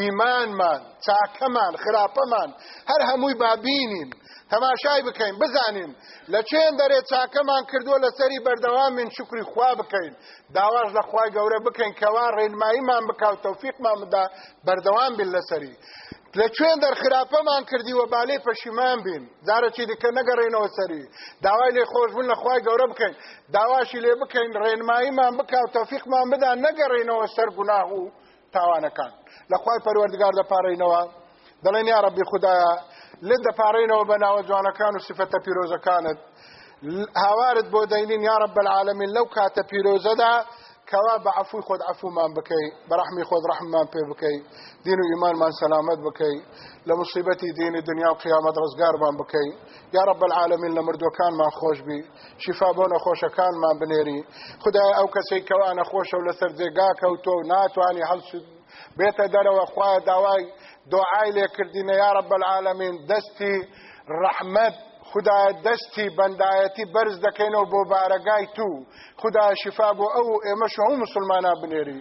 ئیمانمان چاکەمان خراپەمان هەر هەمووی بابینین تەماشای بکەین بزانین لە چێن دەرێ چاکەمان کردووە لەسەری بەردەوامین شکری خوا بکەین داواش لە خوای گەورە بکەین کەوا ڕێنماییمان بکاو تەوفیقمان بدا بەردەوام بین لەسەری لە کوێن دەرخراپەمان کردیوە بالێ پەشیمان بین جارەکی دیکە نەگەڕێنەوە سەری داوای لێ خۆشبوون لە خخوای گەورە بکەین داواشی لێ بکەین ڕێنماییمان بکاو تەفیقمان بدا نەگەڕێنەوە سەر گوناه و تاوانەکان لە خخوای پەروەردگار دەپارڕێنەوە دەڵێن یا ڕەبی خدایە لێن دەپارڕێنەوە بە ناوە جوانەکان و سفەتە پیرۆزەکانت هاوارت بۆ دەینین یا ڕەب بەعاالەمین لەو کاتە پیرۆزەدا كواب عفو عفوی عفو عفومان بكي بەرەحمی خۆت رحم پێ بكي دين و ايمان ما سلامت لە لمصيبتي دين دنیا و قیامەت ما بکەی يا رب العالمین لە مردوەکانمان خۆشببی شیفا بۆ نەخۆشەکانمان بنيري خدای ئەو کەسەی کەوا نەخۆشە و تو جێگا کەوتۆ و ناتوانانی هەڵسوود بێتە دەرەوە خوای داوای دعای لێکردینە يا رب العالمين دستي رحمت خدای دەستی بەندایەتی بەرز دەکەینەوە بۆ بارەگای تو خدای شفا بۆ ئەو ئێمەش هەوو مسلمانە بنێری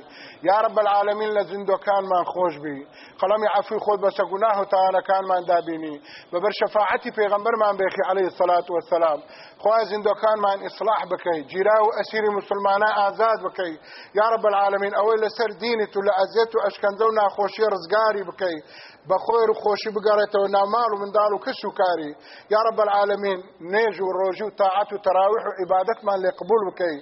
یارە بەعاالمین لە زیندۆکانمان خۆشببی قەڵەمی عفوی خۆت بەسە گوناه و تاانەکانمان دابینی بەبەر شەفاعتی پێغمبەرمان بێخی عليه سلات وسلام خخوای زیندۆکانمان ئیسلاح بکەیت جیرا و ئەسیری مسلمانە ئازاد بکەیت یارە بەعاالمین ئەوەی لەسەر دینی تو لە ئەزیێت و ئەشکەنجە و ناخۆشی ڕزگاری بکەیت بخير وخوشي بقارته ونعمال ومندال وكسو كاري يا رب العالمين نيج وروجي وطاعت وتراويح وعبادت ما اللي قبول بكي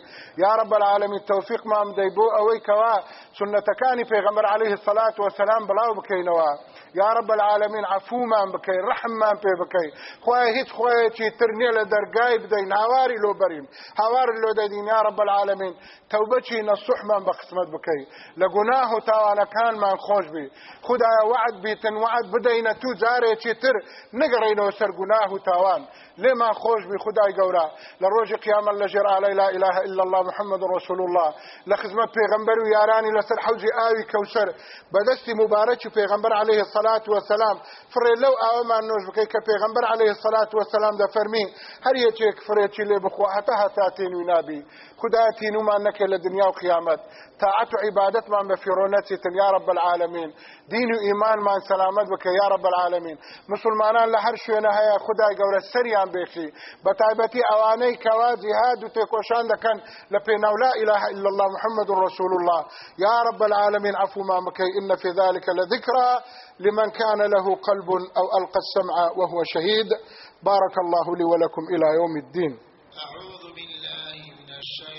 يا رب العالمين توفيق ما مديبو اوي كوا سنة سنتكاني پیغمبر عليه الصلاة والسلام بلاو بكي نوا يا رب العالمين عفو ما بكي رحم ما بي بكي خواهي هيت خواهي چي ترني لدرقاي بدي نواري لو بريم هواري لو دين يا رب العالمين توبتي نصح ما بقسمت بكي لقناه تاوانا كان ما نخوش بي خدا وعد بيت کەن وعد بدەینە تو جارێکی تر نگەڕینەوە سەر گوناه و تاوان لي ما خوش بخداي قورا لروج قيام الله جرى لا إله إلا الله محمد رسول الله لخدمه پیغمبر پێغمبەر لسر یارانی لەسەر حوزی بدست مبارك پیغمبر عليه الصلاة والسلام فري لو او ما نوش کە پیغمبر عليه الصلاة والسلام دەفەرمین هەر یەکێک فرێکی لێ بخوا هەتا هەتا تین و نابی خدای تینومان نەکێ لە دنیا و قیامەت يا رب العالمين دين ايمان ما سلامت بك يا رب العالمين مسلمانان لهر شو نهايه خداي قورا گەورە بێکی بە تایبەتی ئەوانەی جهاد جیهاد و تێکۆشان دەکەن لە پێناولا إله إلا الله محمد رسول الله يا رب العالمين عفو ما مكي إن في ذلك لذكرى لمن كان له قلب أو ألقى السمع وهو شهيد بارك الله لي ولكم إلى يوم الدين أعوذ بالله من الشيطان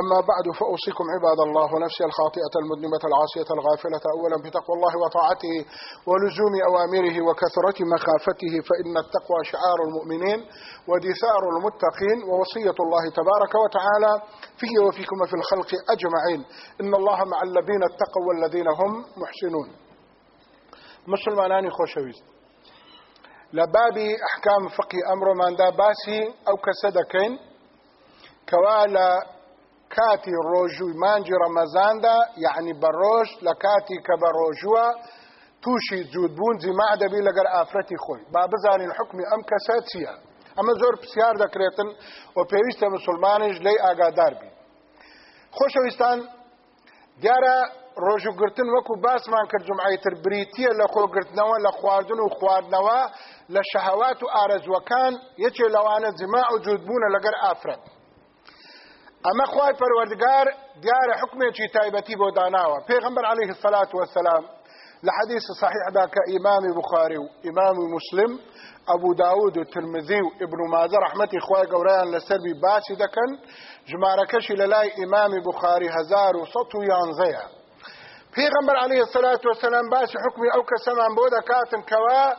أما بعد فأوصيكم عباد الله نفسي الخاطئة المذنبة العاصية الغافلة أولا بتقوى الله وطاعته ولزوم أوامره وكثرة مخافته فإن التقوى شعار المؤمنين ودثار المتقين ووصية الله تبارك وتعالى فيه وفيكم وفي الخلق أجمعين إن الله مع الذين اتقوا والذين هم محسنون مسلماني خوشويز لە أحكام فقه أمر من باسی أو كسدكين دەکەین کاتی ڕۆژووی مانجی ڕەمەزاندا یعنی بە ڕۆژ لە کاتی کە بە ڕۆژووە تووشی جوودبوون جیماع دەبی لەگەر ئافرەتی خۆی با بزانین حکمی ئەم کەسە چییە؟ ئەمە زۆر پرسیار دەکرێتن و پێویستە مسلمانش لی ئاگادار بی. خۆشەویستان دیارە ڕۆژوگرتن وەکو باسمان کرد جمعیتر بریتە لە خۆگرتنەوە لە خواردن و خواردنەوە لە شەهوات و ئارەزوەکان یەکێ لەوانە جما و جوودبوونە لەگەر ئافرەت. اما خوای پەروەردگار دیارە حکمێکی تایبەتی بۆ داناوە پیغمبر عليه الصلاة والسلام لحدیث صحیح دا کە امام بخاری و امام مسلم ابو داود و ترمذی و ابن ماجه رحمەتی خوای گەورەیان لەسەربی باسی دەکەن ژمارەکەشی لەلای امام بخاری 1911 پیغمبر عليه الصلاة والسلام باسی حکم او کەسەمان بۆ دەکاتن کەوا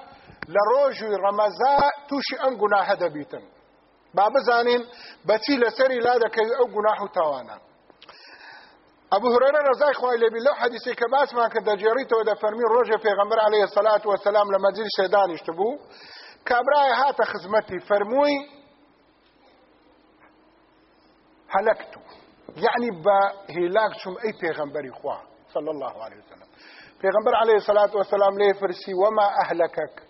لە ڕۆژی ڕەمەزا تووشی ئەم گوناهە با بزانین بچی لسری لا دکوی او گناح و تاوانا ابو هريره خواهی لبی لو حدیثی که باس ما كده جريته ده فرمی رجع پیغمبر عليه الصلاه والسلام لما شیدانش شيطان اشتبو كبراي هات خدمتي فرموي هلكت يعني با شم اي پیغمبری خواه صلى الله عليه وسلم پیغمبر عليه الصلاه والسلام لیه فرسي وما اهلكك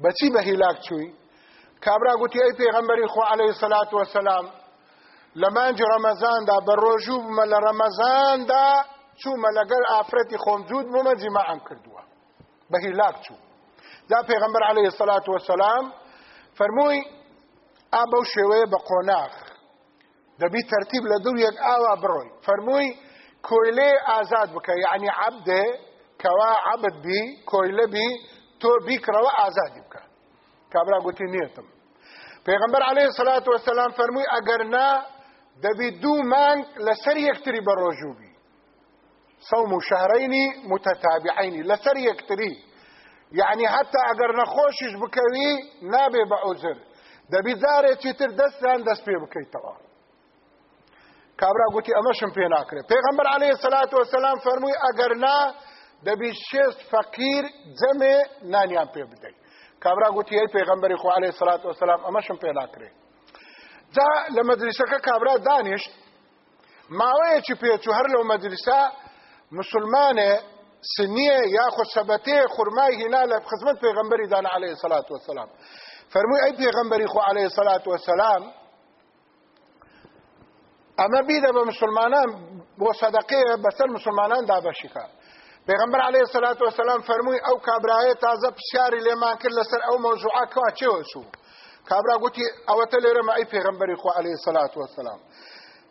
بچي بهلاك چوی کابرا گوتی ئەی پێغەمبەری خو عەلەیهی سەلات وەسەلام لە مانجی ڕەمەزاندا بە ڕۆژوو بمە لە ڕەمەزاندا چوومە لەگەر ئافرەتی خۆم جوود بوومە جیمەعم کردووە بە هیلاک چوو دا پێغەمبەر عەلەیهی سەلات وەسەلام فەرمووی ئا بەو شێوەیە بە قۆناغ دەبی تەرتیب لە دوو یەک ئاوا بڕۆی فەرمووی کۆیلێ ئازاد بکە یعنی عەبدێ کەوا عەبد بی کۆیلە بی تۆ بیکڕەوە ئازادی بکە کابرا گوتی نێتم پێغمبەر عەلەیهی سەلات وەسەلام فەرمووی ئەگەر نا دەبی دوو مانگ لەسەر یەکتری بەڕۆژوو بی سەوم و شەهرەینی متتابعینی لەسەر یەکتری یعنی حتا ئەگەر نەخۆشیش بکەوی نابێ بە عوزر دەبی جارێکی تر دەستیان دەست پێ بکەیتەوە کابرا گوتی ئەمەشم پێ ناکرێت پێغمبەر عەلەیهی سەلات وەسەلام فەرمووی ئەگەر نا دەبی شێست فەقیر جەمێ نانیان پێ بدەیت کابرا گوتی ئەی پێغەمبەری خو عەلەیهی سەلات وەسەلام ئەمەشم پێ ناکرێ جا لە مەدرسەکە کابرا دانیشت ماوەیەکی پێچوو هەر لەو مەدرسا مسلمانێ سنیە یاخۆ سەبەتەیە خورمای هینا لە خزمەت پێغەمبەری دان عەلەیهی سەلات وەسەلام فەرمووی ئەی پێغەمبەری خو عەلەیهی سەلات وەسەلام ئەمە بیدە بە مسلمانان بۆ سەدەقەیە بەسەر مسلمانان دابەشیکە پیغمبر علیه الصلاة والسلام فرمووی او کابرایە تازە پرسیاری لما کرد لەسەر او مەوزوعا کەوا چێوە چوو کابرا گوتی ئەوەتە لێرە مەعی پێغمبەری خۆ علیه الصلاة والسلام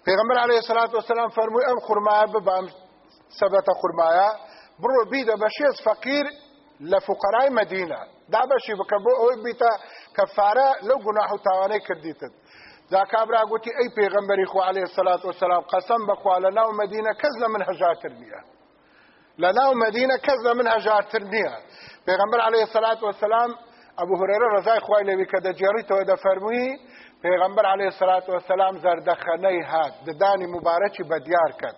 پیغمبر علیه الصلاة والسلام فرمووی ئەم خورمایە ببام سەبەتە خورمایە بڕۆ بیدە بە شێز فەقیر لە فقرای مدینە دا بەشی بکە بۆ ئەوەی بیتە کەفارە لەو گوناح و دا کابرا گوتی ئەی پێغمبەری خۆ علیه الصلاة والسلام قسم بەخوا لە ناو مدینە کەس لە من هەژاتر نییە لناو مدینه کس من هجارتر نیه پیغمبر علیه الصلاة والسلام ابو هريره رضای خوای لوی کده جری تو ده فرموی پیغمبر علیه الصلاة والسلام زردخنه هات د دانی مبارکی بدیار کد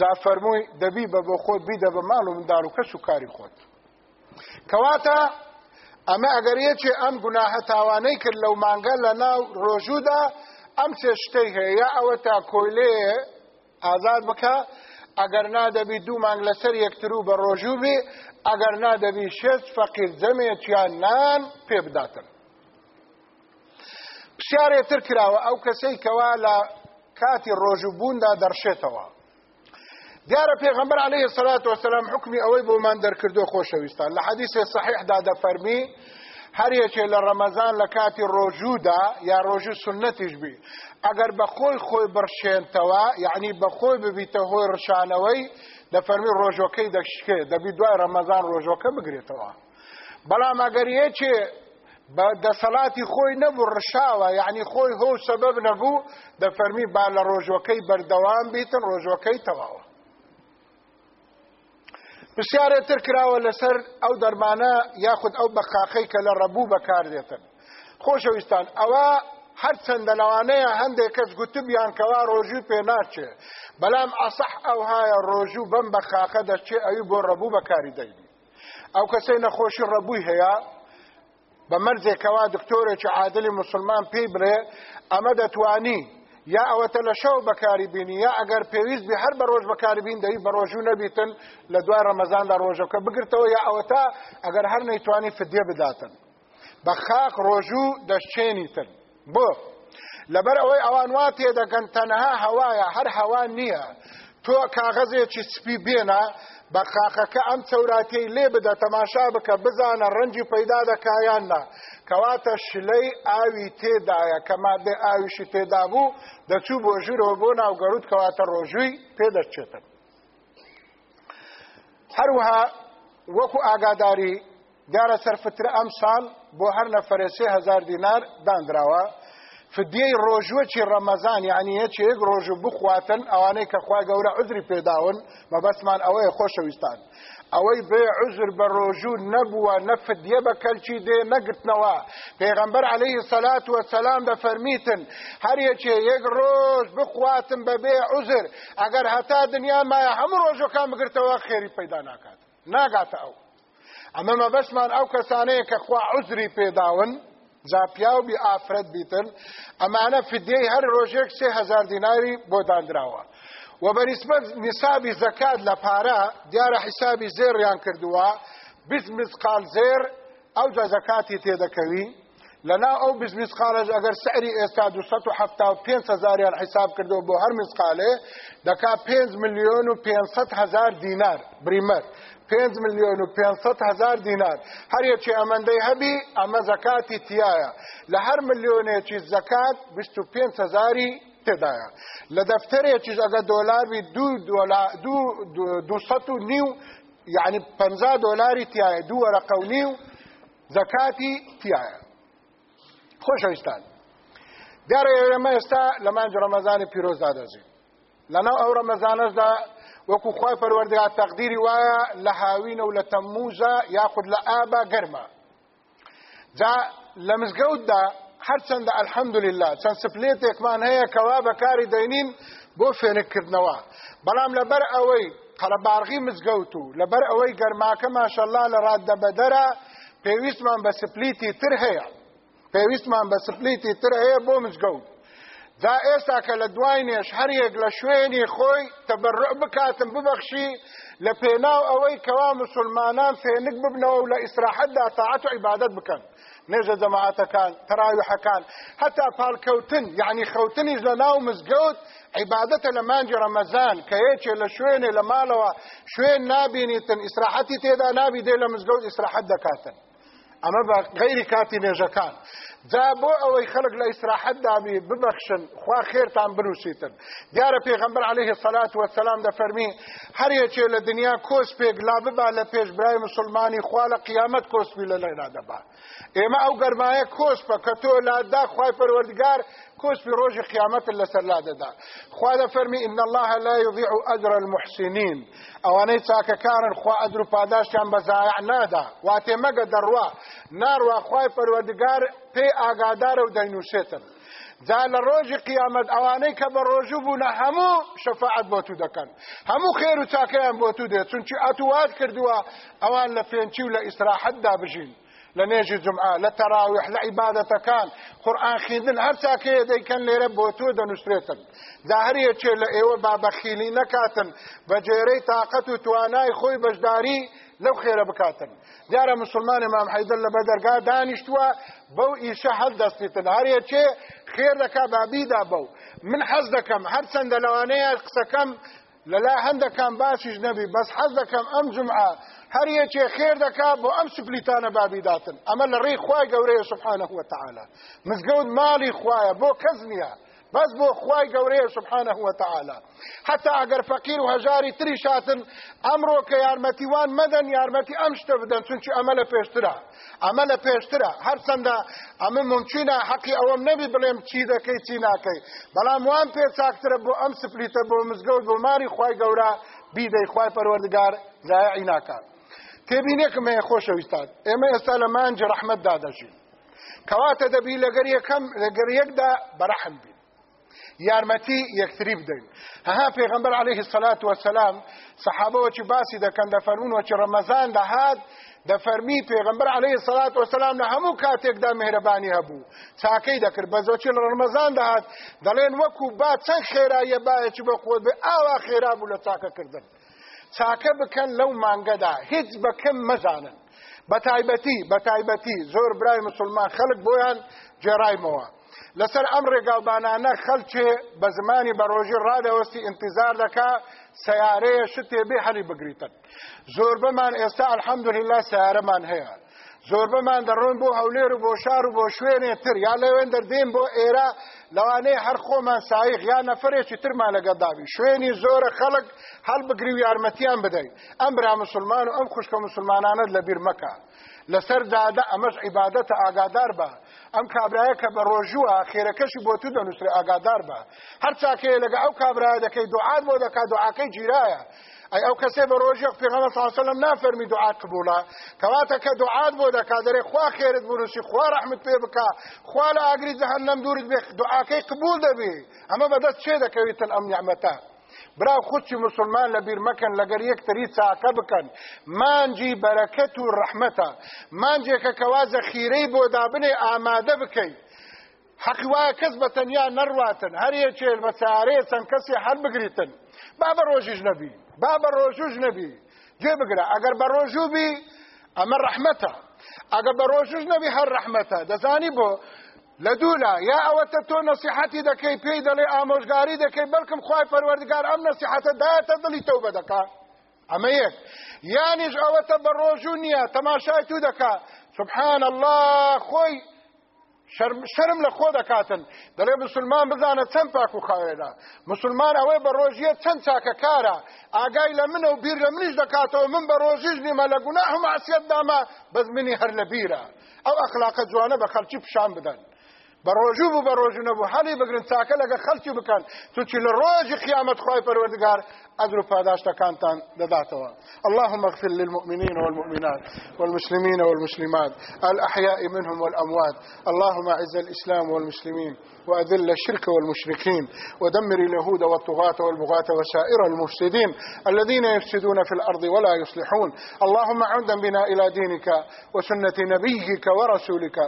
ځا فرموي د بي به خو بي د مالو من دارو کشو کاری خود کواته اما اگر یچ ام گناه تاوانی کړ لو مانګه لنا روجوده ام چشته هيا او تا کولې آزاد بکا ئەگەر نادەبی دوو مانگ لەسەر یەکترو بە ڕۆژوو بێ ئەگەر نادەبی شێست فەقیر جەمێکیان نان پێ بداتن. پرسیارێتتر کراوە ئەو کەسەی کەوا لە کاتی ڕۆژوبووندا دەڕشێتەوە. دیارە پێغمبەر عليه سلاات وسلام حکمی ئەوەی بۆمان دەرکردو خۆشەویستان لە حەدیسێ صحیحدا دەفەرمی، هەر یەکێ لە ڕەمەزان لە کاتی ڕۆژوودا یا ڕۆژوو سنەتیش بی ئەگەر بە خۆی خۆی بڕشێنتەوە یعنی بە خۆی ببیتە هۆی ڕشانەوەی دەفەرمی ڕۆژەکەی دەشکێ دەبی دوای ڕەمەزان ڕۆژەکە بگرێتەوە بەڵام ئەگەر یەکێ بە دەسەڵاتی خۆی نەبوو ڕشاوە یعنی خۆی هەو سەبەب نەبوو دەفەرمی با لە ڕۆژەکەی بەردەوام بیتن ڕۆژەکەی تەواوە پرسیارێتتر کراوە لەسەر ئەو دەرمانە یاخود ئەو بەقاقەی کە لە ڕەبوو بەکاردێتن خۆشەویستان ئەوە هەر چەندە لەوانەیە هەندێک کەس گوتبیان کەوا ڕۆژوو پێ ناچێ بەلام ئاسەح ئەو هاە ڕۆژوو بەم بە خاخە دەچێ ئەوی بۆ ڕەبوو بەکاری دەیبی ئەو کەسەی نەخۆشی ڕەبووی هەیە بە مەرزێکەوا دکتۆرێکی عادلی مسلمان پێی بڵێ ئەمە دەتوانی یا ئەوەتە لە شەو بەکاری بینی یا ئەگەر پێویست بی هەر بە ڕۆژ بەکاربین دەوی بە ڕۆژوو نەبیتن لە دوای ڕەمەزاندا ڕۆژەکە بگرتەوە یا ئەوەتا ئەگەر هەر نەیتوانی فدیە بداتن بە خاک ڕۆژوو دەشچێنیتن بۆ لەبەر ئەوەی ئەوان وا تێدەگەن تەنەها هەوایە هەر هەوا نییە تۆ کاغەزێکی سپی بێنە بە خاخەکە ئەم چەوراتەی لێ بدە تەماشا بکە بزانە ڕەنجی پەیدا دەکایاننا کەواتە شلەی ئاوی تێدایە کە مادە ئاویشی تێدا بوو دەچوو بۆ ژوورەوە بۆ ناوگەروت کەواتە ڕۆژووی پێدەچێتن هەروها وەکو ئاگاداری دیارە سەرفتر ئەم ساڵ بۆ هەر نەفرە سێ هزار دینار دانراوە فدیەی ڕۆژوەکی ڕەمەزان یعنی یەکێک ڕۆژ بخواتن ئەوانەی کە خوا گەورە عزری پێداون مەبەسمان ئەوەیە خۆشەویستان ئەوەی بێ عزر بە ڕۆژوو نەبووە نەفدیە بە کەلچی دێ نەگرتنەوە پێغەمبەر عليه سەلات وە سەسلام دەفەرمیتن هەر یەکێ یەک ڕۆژ بخواتن بە بێ عزر ئەگەر هەتا دنیا مایە هەموو ڕۆژەکان بگرتەوە خێری پەیدا ناکات ناگاتە ئەو ئەمە مەبەستمان ئەو کەسانەیە کە خوا عوزری پێداون جا پیاو بی ئافرەت بیتن ئەمانە فدیەی هەر ڕۆژێک سێ هزار دیناری بۆ دانراوە و بەنسبەت نیسابی زەکات لە پارە دیارە حیسابی زێڕیان کردووە بیست مثقال زێر ئەو جا زەکاتی تێدەکەوی لەنا ئەو بیست مثقالەش ئەگەر سەری ئێستا دوسەد و هەفتا و پێنج هەزاریان حیساب کردەوە بۆ هەر مثقالێ دەکا پێنج ملیۆن و پێنجسەد هەزار دینار بریمەر پێنج میلیۆن و پێنسەد هزار دینار هەر یەکی ئەمەندەی هەبی ئەمە زەکاتی تایە لە هەر میلیۆنێکی زەکات بیست و پێنج هزاری تێدایە لە دەفتەرێکیش ئەگە دۆلاروی دوسەد و نیو یعنی پەنجا دۆلاری تایە دوو وەرەقە و نیو زەکاتی تایە خۆشەویستان دیارە ئێمە ئێستا لەمانج ڕەمەزانی پیرۆزدا دەژین لەناو ئەو ڕەمەزانەشدا وەکو خی پەروەردەگار تەقدیری وایە لە هاوینە و لە تەمموزە یاخود لە ئابا گەرمە جا لە مزگەوتدا هەرچەندە ئەلحەمدوللا چەند سپلێتێکمان هەیە کەوا بەکاری دەینین بۆ فێنکردنەوە بەڵام لەبەر ئەوەی قەرەبارغی مزگەوت و لەبەر ئەوەی گەرماکە ماشەله لە ڕاددەبەدەرە پێویستمان بە سپلیتی تر هەیە پێویستمان بە سپلیتی تر هەیە بۆ مزگەوت دا ایسا که لە دوای نێش هەرەک لە تبرع خۆی تەبڕ بکاتم ببەخشی لە پێناو ئەوەی کەوا مسلمانان فێنک ببنەوە و لە دا طاعت و عیبادت بکەن نێژە جەماعەتەکان تەراویحەکان هەتا پالکەوتن یعنی خەوتنیش لە ناو مزگەوت عیبادەتە لە مانجی ڕەمەزان کە هیچێ لە شوێنێ لە ماڵەوە شوێن نابینیتن ئیسراحەتی تیدا نابی دیل مزگوت مزگەوت ئیسراحەت ئەمە بە غەیری کاتی نێژەکان جا بۆ ئەوەی خەلک لە ئیسراحەت دابی ببەخشن خوا خێرتان بنووسیتن دیارە پێغەمبەر عليه سەلات وەسەلام دەفەرمی هەرەکێ لە دنیا کۆس پێک لا ببا لە پێشبرای مسلمانی خوا لە قیامەت کۆسپی لە لەینا دەبا ئێمە ئەو گەرمایە کۆس بە کە تۆ لادا خوای پەروەردگار في کوس پیرۆژی قیامەتت لەسەر لادەدا خوا دا فەرمی إن الله لا يضيع یضيع ئەجر المحسنین ئەوانەی چاکەکانن خوا ئەجر و پاداشتیان بەزایع نادا واتێ مەگە دەڕوا ناڕوا خوای پەروەردگار پێی ئاگادارە و دەینوشێتن جا لە ڕۆژی قیامەت ئەوانەی کە بە ڕۆژوو بوونە هەموو شەفاعت بۆ تو دەکەن هەموو خێر و چاکەیان بۆ تو دێت چونکی ئەتووات کردووە ئەوان لە فێنچی و لە ئیسراحەتدا بژین لنێژی جمعە لە تەراویح لە عیباەتەکان قورآان خیدن هەرچاکەیە دەیکەن لێرە بۆ تۆ دەنووسێتن داهریەکێ لە ئێوە بابەخیلی نەکاتن بە جێرەی تااقەت و توانای خۆی بەشداری لەو خێرە بکاتن دیارە مسلمانی مام حیدل لە بەدەرگا دانیشتووە بەو ئیشە هەڵدەستیتن هەرێکێ خێر دەکا بابیدا بەو من حەز دەکەم هەر چەندە لەوانەیە قسەکەم للا لەلا هەندەکان باسیش نەبی بەس حەز دەکەم ئەم جمعە هەر یەکێ خیر دکا بو ام سپلیتانه بابیداتن ئەمە اما ڕێی خواه گوره سبحانه و تعالی مزگود مالی خواه بو کزنیه بەس بۆ خی گەورەیە سبحانە هوتەعالا حتا ئەگەر فەقیر و هەژاری تری شاتن ئەمڕۆ کە یارمەتیوان مەدەن یارمەتی ئەم شتە بدەن چونکی ئەمە لە پێشترا ئەمە لە پێشترا هەرچەندە ئەمە ممچینە حەقی ئەوەم نەبی بڵێم چی دەکەی چی ناکەی بەڵام وان پێ چاکترە بۆ ئەم سپلیتە بۆ مزگەوت بۆ ماری خی گەورە بیدەی خی پەروەردگار لایە عیناکات تێبینێکم هەیە خۆشەویستان ئێمە ئێستا لە مانج ڕەحمەتدا دەژین کەواتە دەبی لەگەر یەکەم لەگەر یەکدا بەرەحم بی یارمەتی یەکتری بدەین هەها پێغمبەر عليه الصلاة والسلام سەحابەوە چی باسی دەکەن دەفەرمونەوە چی ڕەمەزان دەهات دەفەرمی پێغمبەر عليه الصلاة والسلام لە هەموو کاتێکدا مهرەبانی هەبوو چاکەی دەکرد بەزۆچی لە ڕەمەزان دەهات دەڵێن وەکو با چەند خێرایە باەکی بە خۆت بێ ئاوا خێرا بوو لە چاکەکردن چاکە بکەن لەو مانگەدا هیچ بەکەم مەزانن بەتایبەتی بەتایبەتی زۆر برای مسلمان خەڵک بۆیان جێڕایمەوە لەسەر ئەم ڕێگاڵبانانە خەلچێ بە زمانی بەڕۆژی ڕادەوەستی ئینتیزار دەکا سیارەیە شتێ بێ هەلی بگریتن زۆربەمان ئێستا ئەلحەمدوللا سیارەمان هەیە زۆربەمان دەڕۆن بۆ هەولێر و بۆ شار و بۆ شوێنێ تر یا لەوێن دەردێن بۆ ئێرە لەوانەیە هەر خۆمان سایق یا نەفرێکی ترمان لەگەداوی شوێنی زۆرە خەڵک هەڵ بگری و یارمەتیان بدەین ئەم برا مسلمان و ئەم خوشکە مسلمانانت لە بیرمەکە لەسەر دادا ئەمەش عیبادەتە ئاگادار بە ئەم کابرایە کە بە ڕۆژووە خێرەکەشی بۆ تو دەنووسێ ئاگادار بە هەر چاکەیە لەگە ئەو کابرایە دەکەی دوعاات بۆ دەکا دوعاکەی جیرایە ئەی ئەو کەسێ بە ڕۆژی پێغەمە ساسەلم نافەرمی دوعاات قبووڵە کەواتە کە دوعاات بۆ دەکا دەرێ خوا خێرت بنووسی خوا رەحمت پێ بک خوا لە ئاگری جەهنم دوورت بێ دوعاکەی قبول دەبێ ئەمە بەدەست چێ دەکەویتن ئەم نیعممەتە برا خوچی مسلمان لبیر مکن لگر یک تری چاکه بکن مانجی برکت و رحمتا مانجی که کواز خیره بودابنه آماده بکن حقی وایە کەس بە تەنیا نەڕاتن هەرە چێر بە چارەیە چەند کەسی هەر بگریتن با بە ڕۆژیش نەبی با بە ڕۆژوش نەبی جێ بگرە ئەگەر بە ڕۆژوو بی ئەمە ڕەحمەتە ئەگەر بە ڕۆژوش نەبی هەر ڕەحمەتە دەزانی بۆ لە دوولا یا ئەوەتە تۆ نەسیحەتی دەکەی پێی دەڵێ ئامۆژگاری دەکەی بەڵکم خخوای پەروەردگار ئەم نەسیحەتە دایەتە دڵی تەو بە دەکا ئەمە یەک یانیش ئەوەتە بە ڕۆژوو نییە تەماشای تو دەکا سبحان الله خۆی شرم لە خۆ دەکاتن دەڵێ مسلمان بزانە چەند پاک و خاوێدا مسلمان ئەوەی بە ڕۆژیە چەند چاکە کارە ئاگای لە منە و بیر لە منیش دەکاتەوە من بە ڕۆژیش نیمە لە گونا هەم عسیەت داما بەزمینی هەر لە بیرە ئەو ئەخلاقە جوانە بە خەرچی پیشان بدەن بروجو بروجو نبو حالي بگرن تاکل اگر خلچو بکن تو چل روج قیامت خواه پروردگار أجر پاداشتا كانتان دداتوا اللهم اغفر للمؤمنين والمؤمنات والمسلمين والمسلمات الأحياء منهم والأموات اللهم أعز الإسلام والمسلمين وأذل الشرك والمشركين ودمر اليهود والطغاة والبغاة وسائر المفسدين الذين يفسدون في الأرض ولا يصلحون اللهم عودا بنا إلى دينك وسنة نبيك ورسولك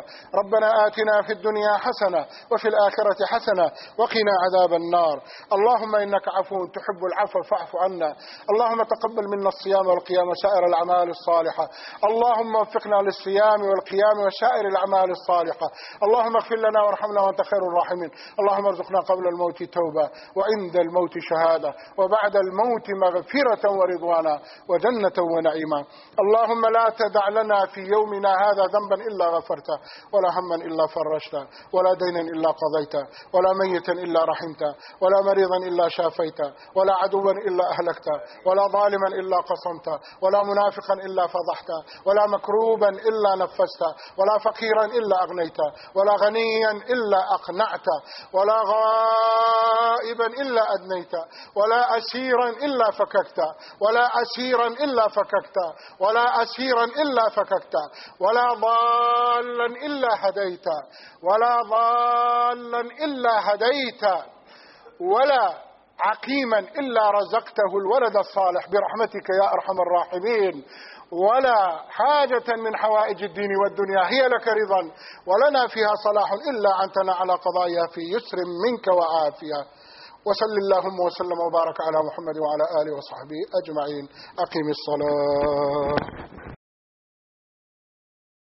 ربنا آتنا في الدنيا حسنة وفي الآخرة حسنة وقنا عذاب النار اللهم إنك عفو تحب العفو فاعف عنا اللهم تقبل منا الصيام والقيام وسائر الأعمال الصالحة اللهم وفقنا للصيام والقيام وسائر الأعمال الصالحة اللهم اغفر لنا وارحمنا وأنت خير الراحمين اللهم ارزقنا قبل الموت توبة وعند الموت شهادة وبعد الموت مغفرة ورضوانا وجنة ونعيما اللهم لا تدع لنا في يومنا هذا ذنبا إلا غفرته ولا هما إلا فرجته ولا دينا إلا قضيته ولا ميتا إلا رحمته ولا مريضا إلا شافيته ولا عدوا إلا أهلكته ولا ظالما إلا قصمته ولا منافقا إلا فضحته ولا مكروبا إلا نفسته ولا فقيرا إلا أغنيته ولا غنيا إلا أقنعته ولا غائبا إلا أدنيته ولا أسيرا إلا فككته ولا أسيرا إلا فككته ولا أسيرا إلا فككته ولا ضالا إلا هديته ولا ضالا إلا هديته ولا عقيما إلا رزقته الولد الصالح برحمتك يا أرحم الراحمين ولا حاجة من حوائج الدين والدنيا هي لك رضا ولنا فيها صلاح إلا أنتنا على قضايا في يسر منك وعافية وصل اللهم وسلم وبارك على محمد وعلى آله وصحبه أجمعين أقيم الصلاة